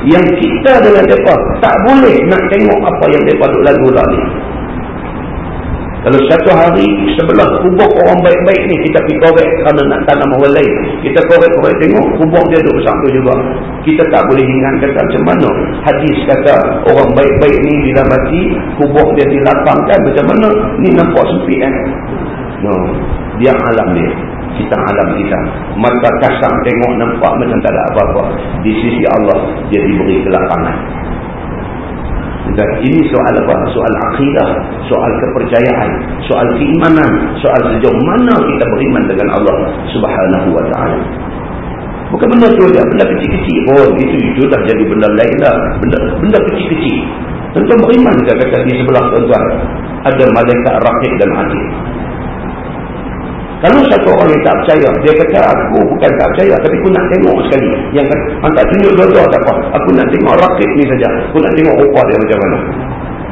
Yang kita dengan mereka tak boleh nak tengok apa yang mereka duk lagu tadi. Kalau satu hari sebelah kubur orang baik-baik ni kita pergi korek kerana nak tanam orang lain. Kita korek-korek tengok kubur dia duduk bersama juga. Kita tak boleh ingatkan macam mana. Hadis kata orang baik-baik ni bila mati kubur dia dilapangkan macam mana. Ni nampak sempit kan. No. Dia alam dia. Kita alam kita. Mata kasar tengok nampak macam tak ada apa-apa. Di sisi Allah dia diberi kelapangan. Dan ini soal apa? Soal akidah, soal kepercayaan, soal keimanan, soal sejauh mana kita beriman dengan Allah Subhanahu wa taala. Bukan benda tu dia, benda kecil-kecil pun. Itu sudah jadi benda lain dah. Benda, benda kecil-kecil. Tentang beriman dia kata di sebelah tuan ada malaikat rakib dan atid. Kalau satu orang yang tak percaya, dia kata aku bukan tak percaya tapi aku nak tengok sekali. Yang kata, hantar tunjuk dua-dua tak apa. Aku nak tengok rakit ni saja. Aku nak tengok rupa dia macam mana.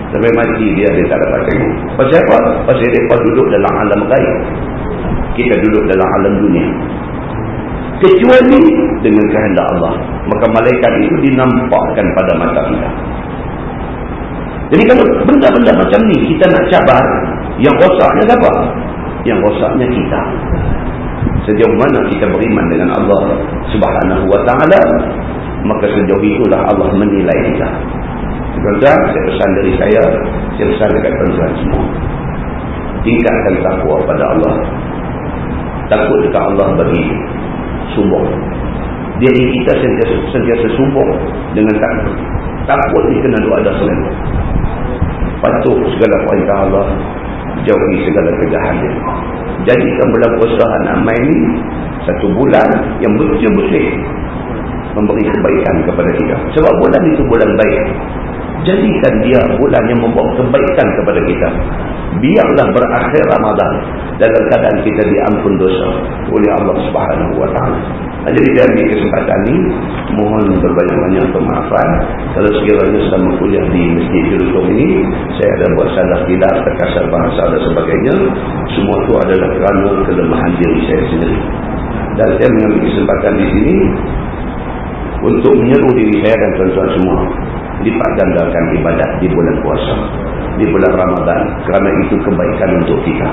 Sampai mati dia, dia tak dapat tengok. Pasal apa? Pasal dia duduk dalam alam gaib. Kita duduk dalam alam dunia. Kecuali dengan kehendak Allah. Maka malaikat itu dinampakkan pada mata kita. Jadi kalau benda-benda macam ni kita nak cabar, yang rosaknya apa? Yang rosaknya kita. Sejauh mana kita beriman dengan Allah subhanahu wa ta'ala maka sejauh itulah Allah menilai kita. Tuan-tuan saya pesan dari saya saya pesan dekat tuan-tuan semua. Tingkatkan takwa pada Allah. Takut dekat Allah bagi sumbung diri kita sentiasa, sentiasa sumbung dengan takut takut ni kena doa ada selain patuh segala perintah Allah jauhi segala kejahatannya. Jadikan bulan puasa nak main ni satu bulan yang betul-betul memberi kebaikan kepada kita. Sebab bulan itu bulan baik. Jadikan dia bulan yang membawa kebaikan kepada kita. Biarlah berakhir Ramadan dalam keadaan kita diampun dosa oleh Allah Subhanahu wa taala. Jadi dia ambil kesempatan ini mohon berbanyak-banyak pemaafan. Kalau sekiranya sedang kuliah di Masjid Jerusalem ini saya ada buat salah tidak terkasar bahasa dan sebagainya semua itu adalah kerana kelemahan diri saya sendiri. Dan saya mengambil kesempatan di sini untuk menyeru diri saya dan tuan-tuan semua gandakan ibadat di bulan puasa di bulan Ramadan kerana itu kebaikan untuk kita.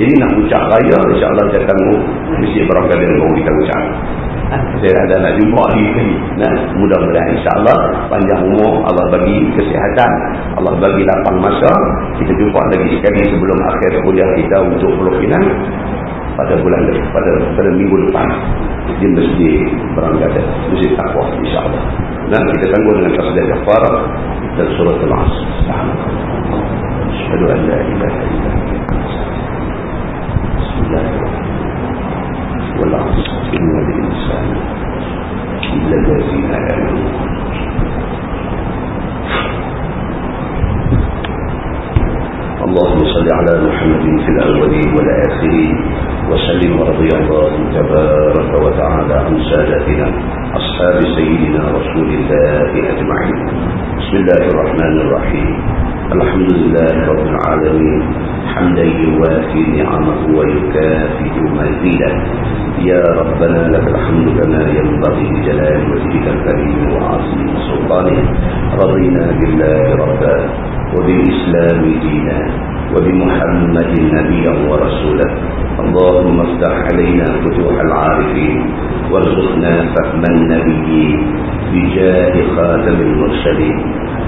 Jadi nak ucap raya insyaAllah saya tangguh mesti berangkat dari orang kita ucap. Saya ada nak jumpa lagi sekali nah, mudah-mudahan insyaAllah panjang umur Allah bagi kesihatan Allah bagi lapang masa. Kita jumpa lagi sekali sebelum akhir kuliah kita untuk Pulau Pinang pada bulan pada pada minggu depan. Di masjid berangkat masjid takwa insyaAllah nah kita tangguh dengan tasdaq jafar dan surat al-asr Asyhadu an la ilaha illa Bismillahirrahmanirrahim. Wal 'asr innal insana lafi اللهم صل على محمد في الأولين والآخرين وسلم ورضي الله تبارك وتعالى عن سادتنا أصحاب سيدنا رسول الله أجمعين. بسم الله الرحمن الرحيم. الحمد لله رب العالمين. حمدا يوافي نعمه ويكافئ مزيدا يا ربنا لك الحمد كما ينبغي بجلال وجهك الكريم وعظيم سلطانه. رضينا بالله ربا وبالإسلام دينا. وبمحمد نبيا ورسولا اللهم افتح علينا فتوح العارفين وارزقنا فهم النبيين بجاه خاتم المرسلين.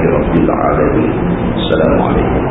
لله رب العالمين. السلام عليكم.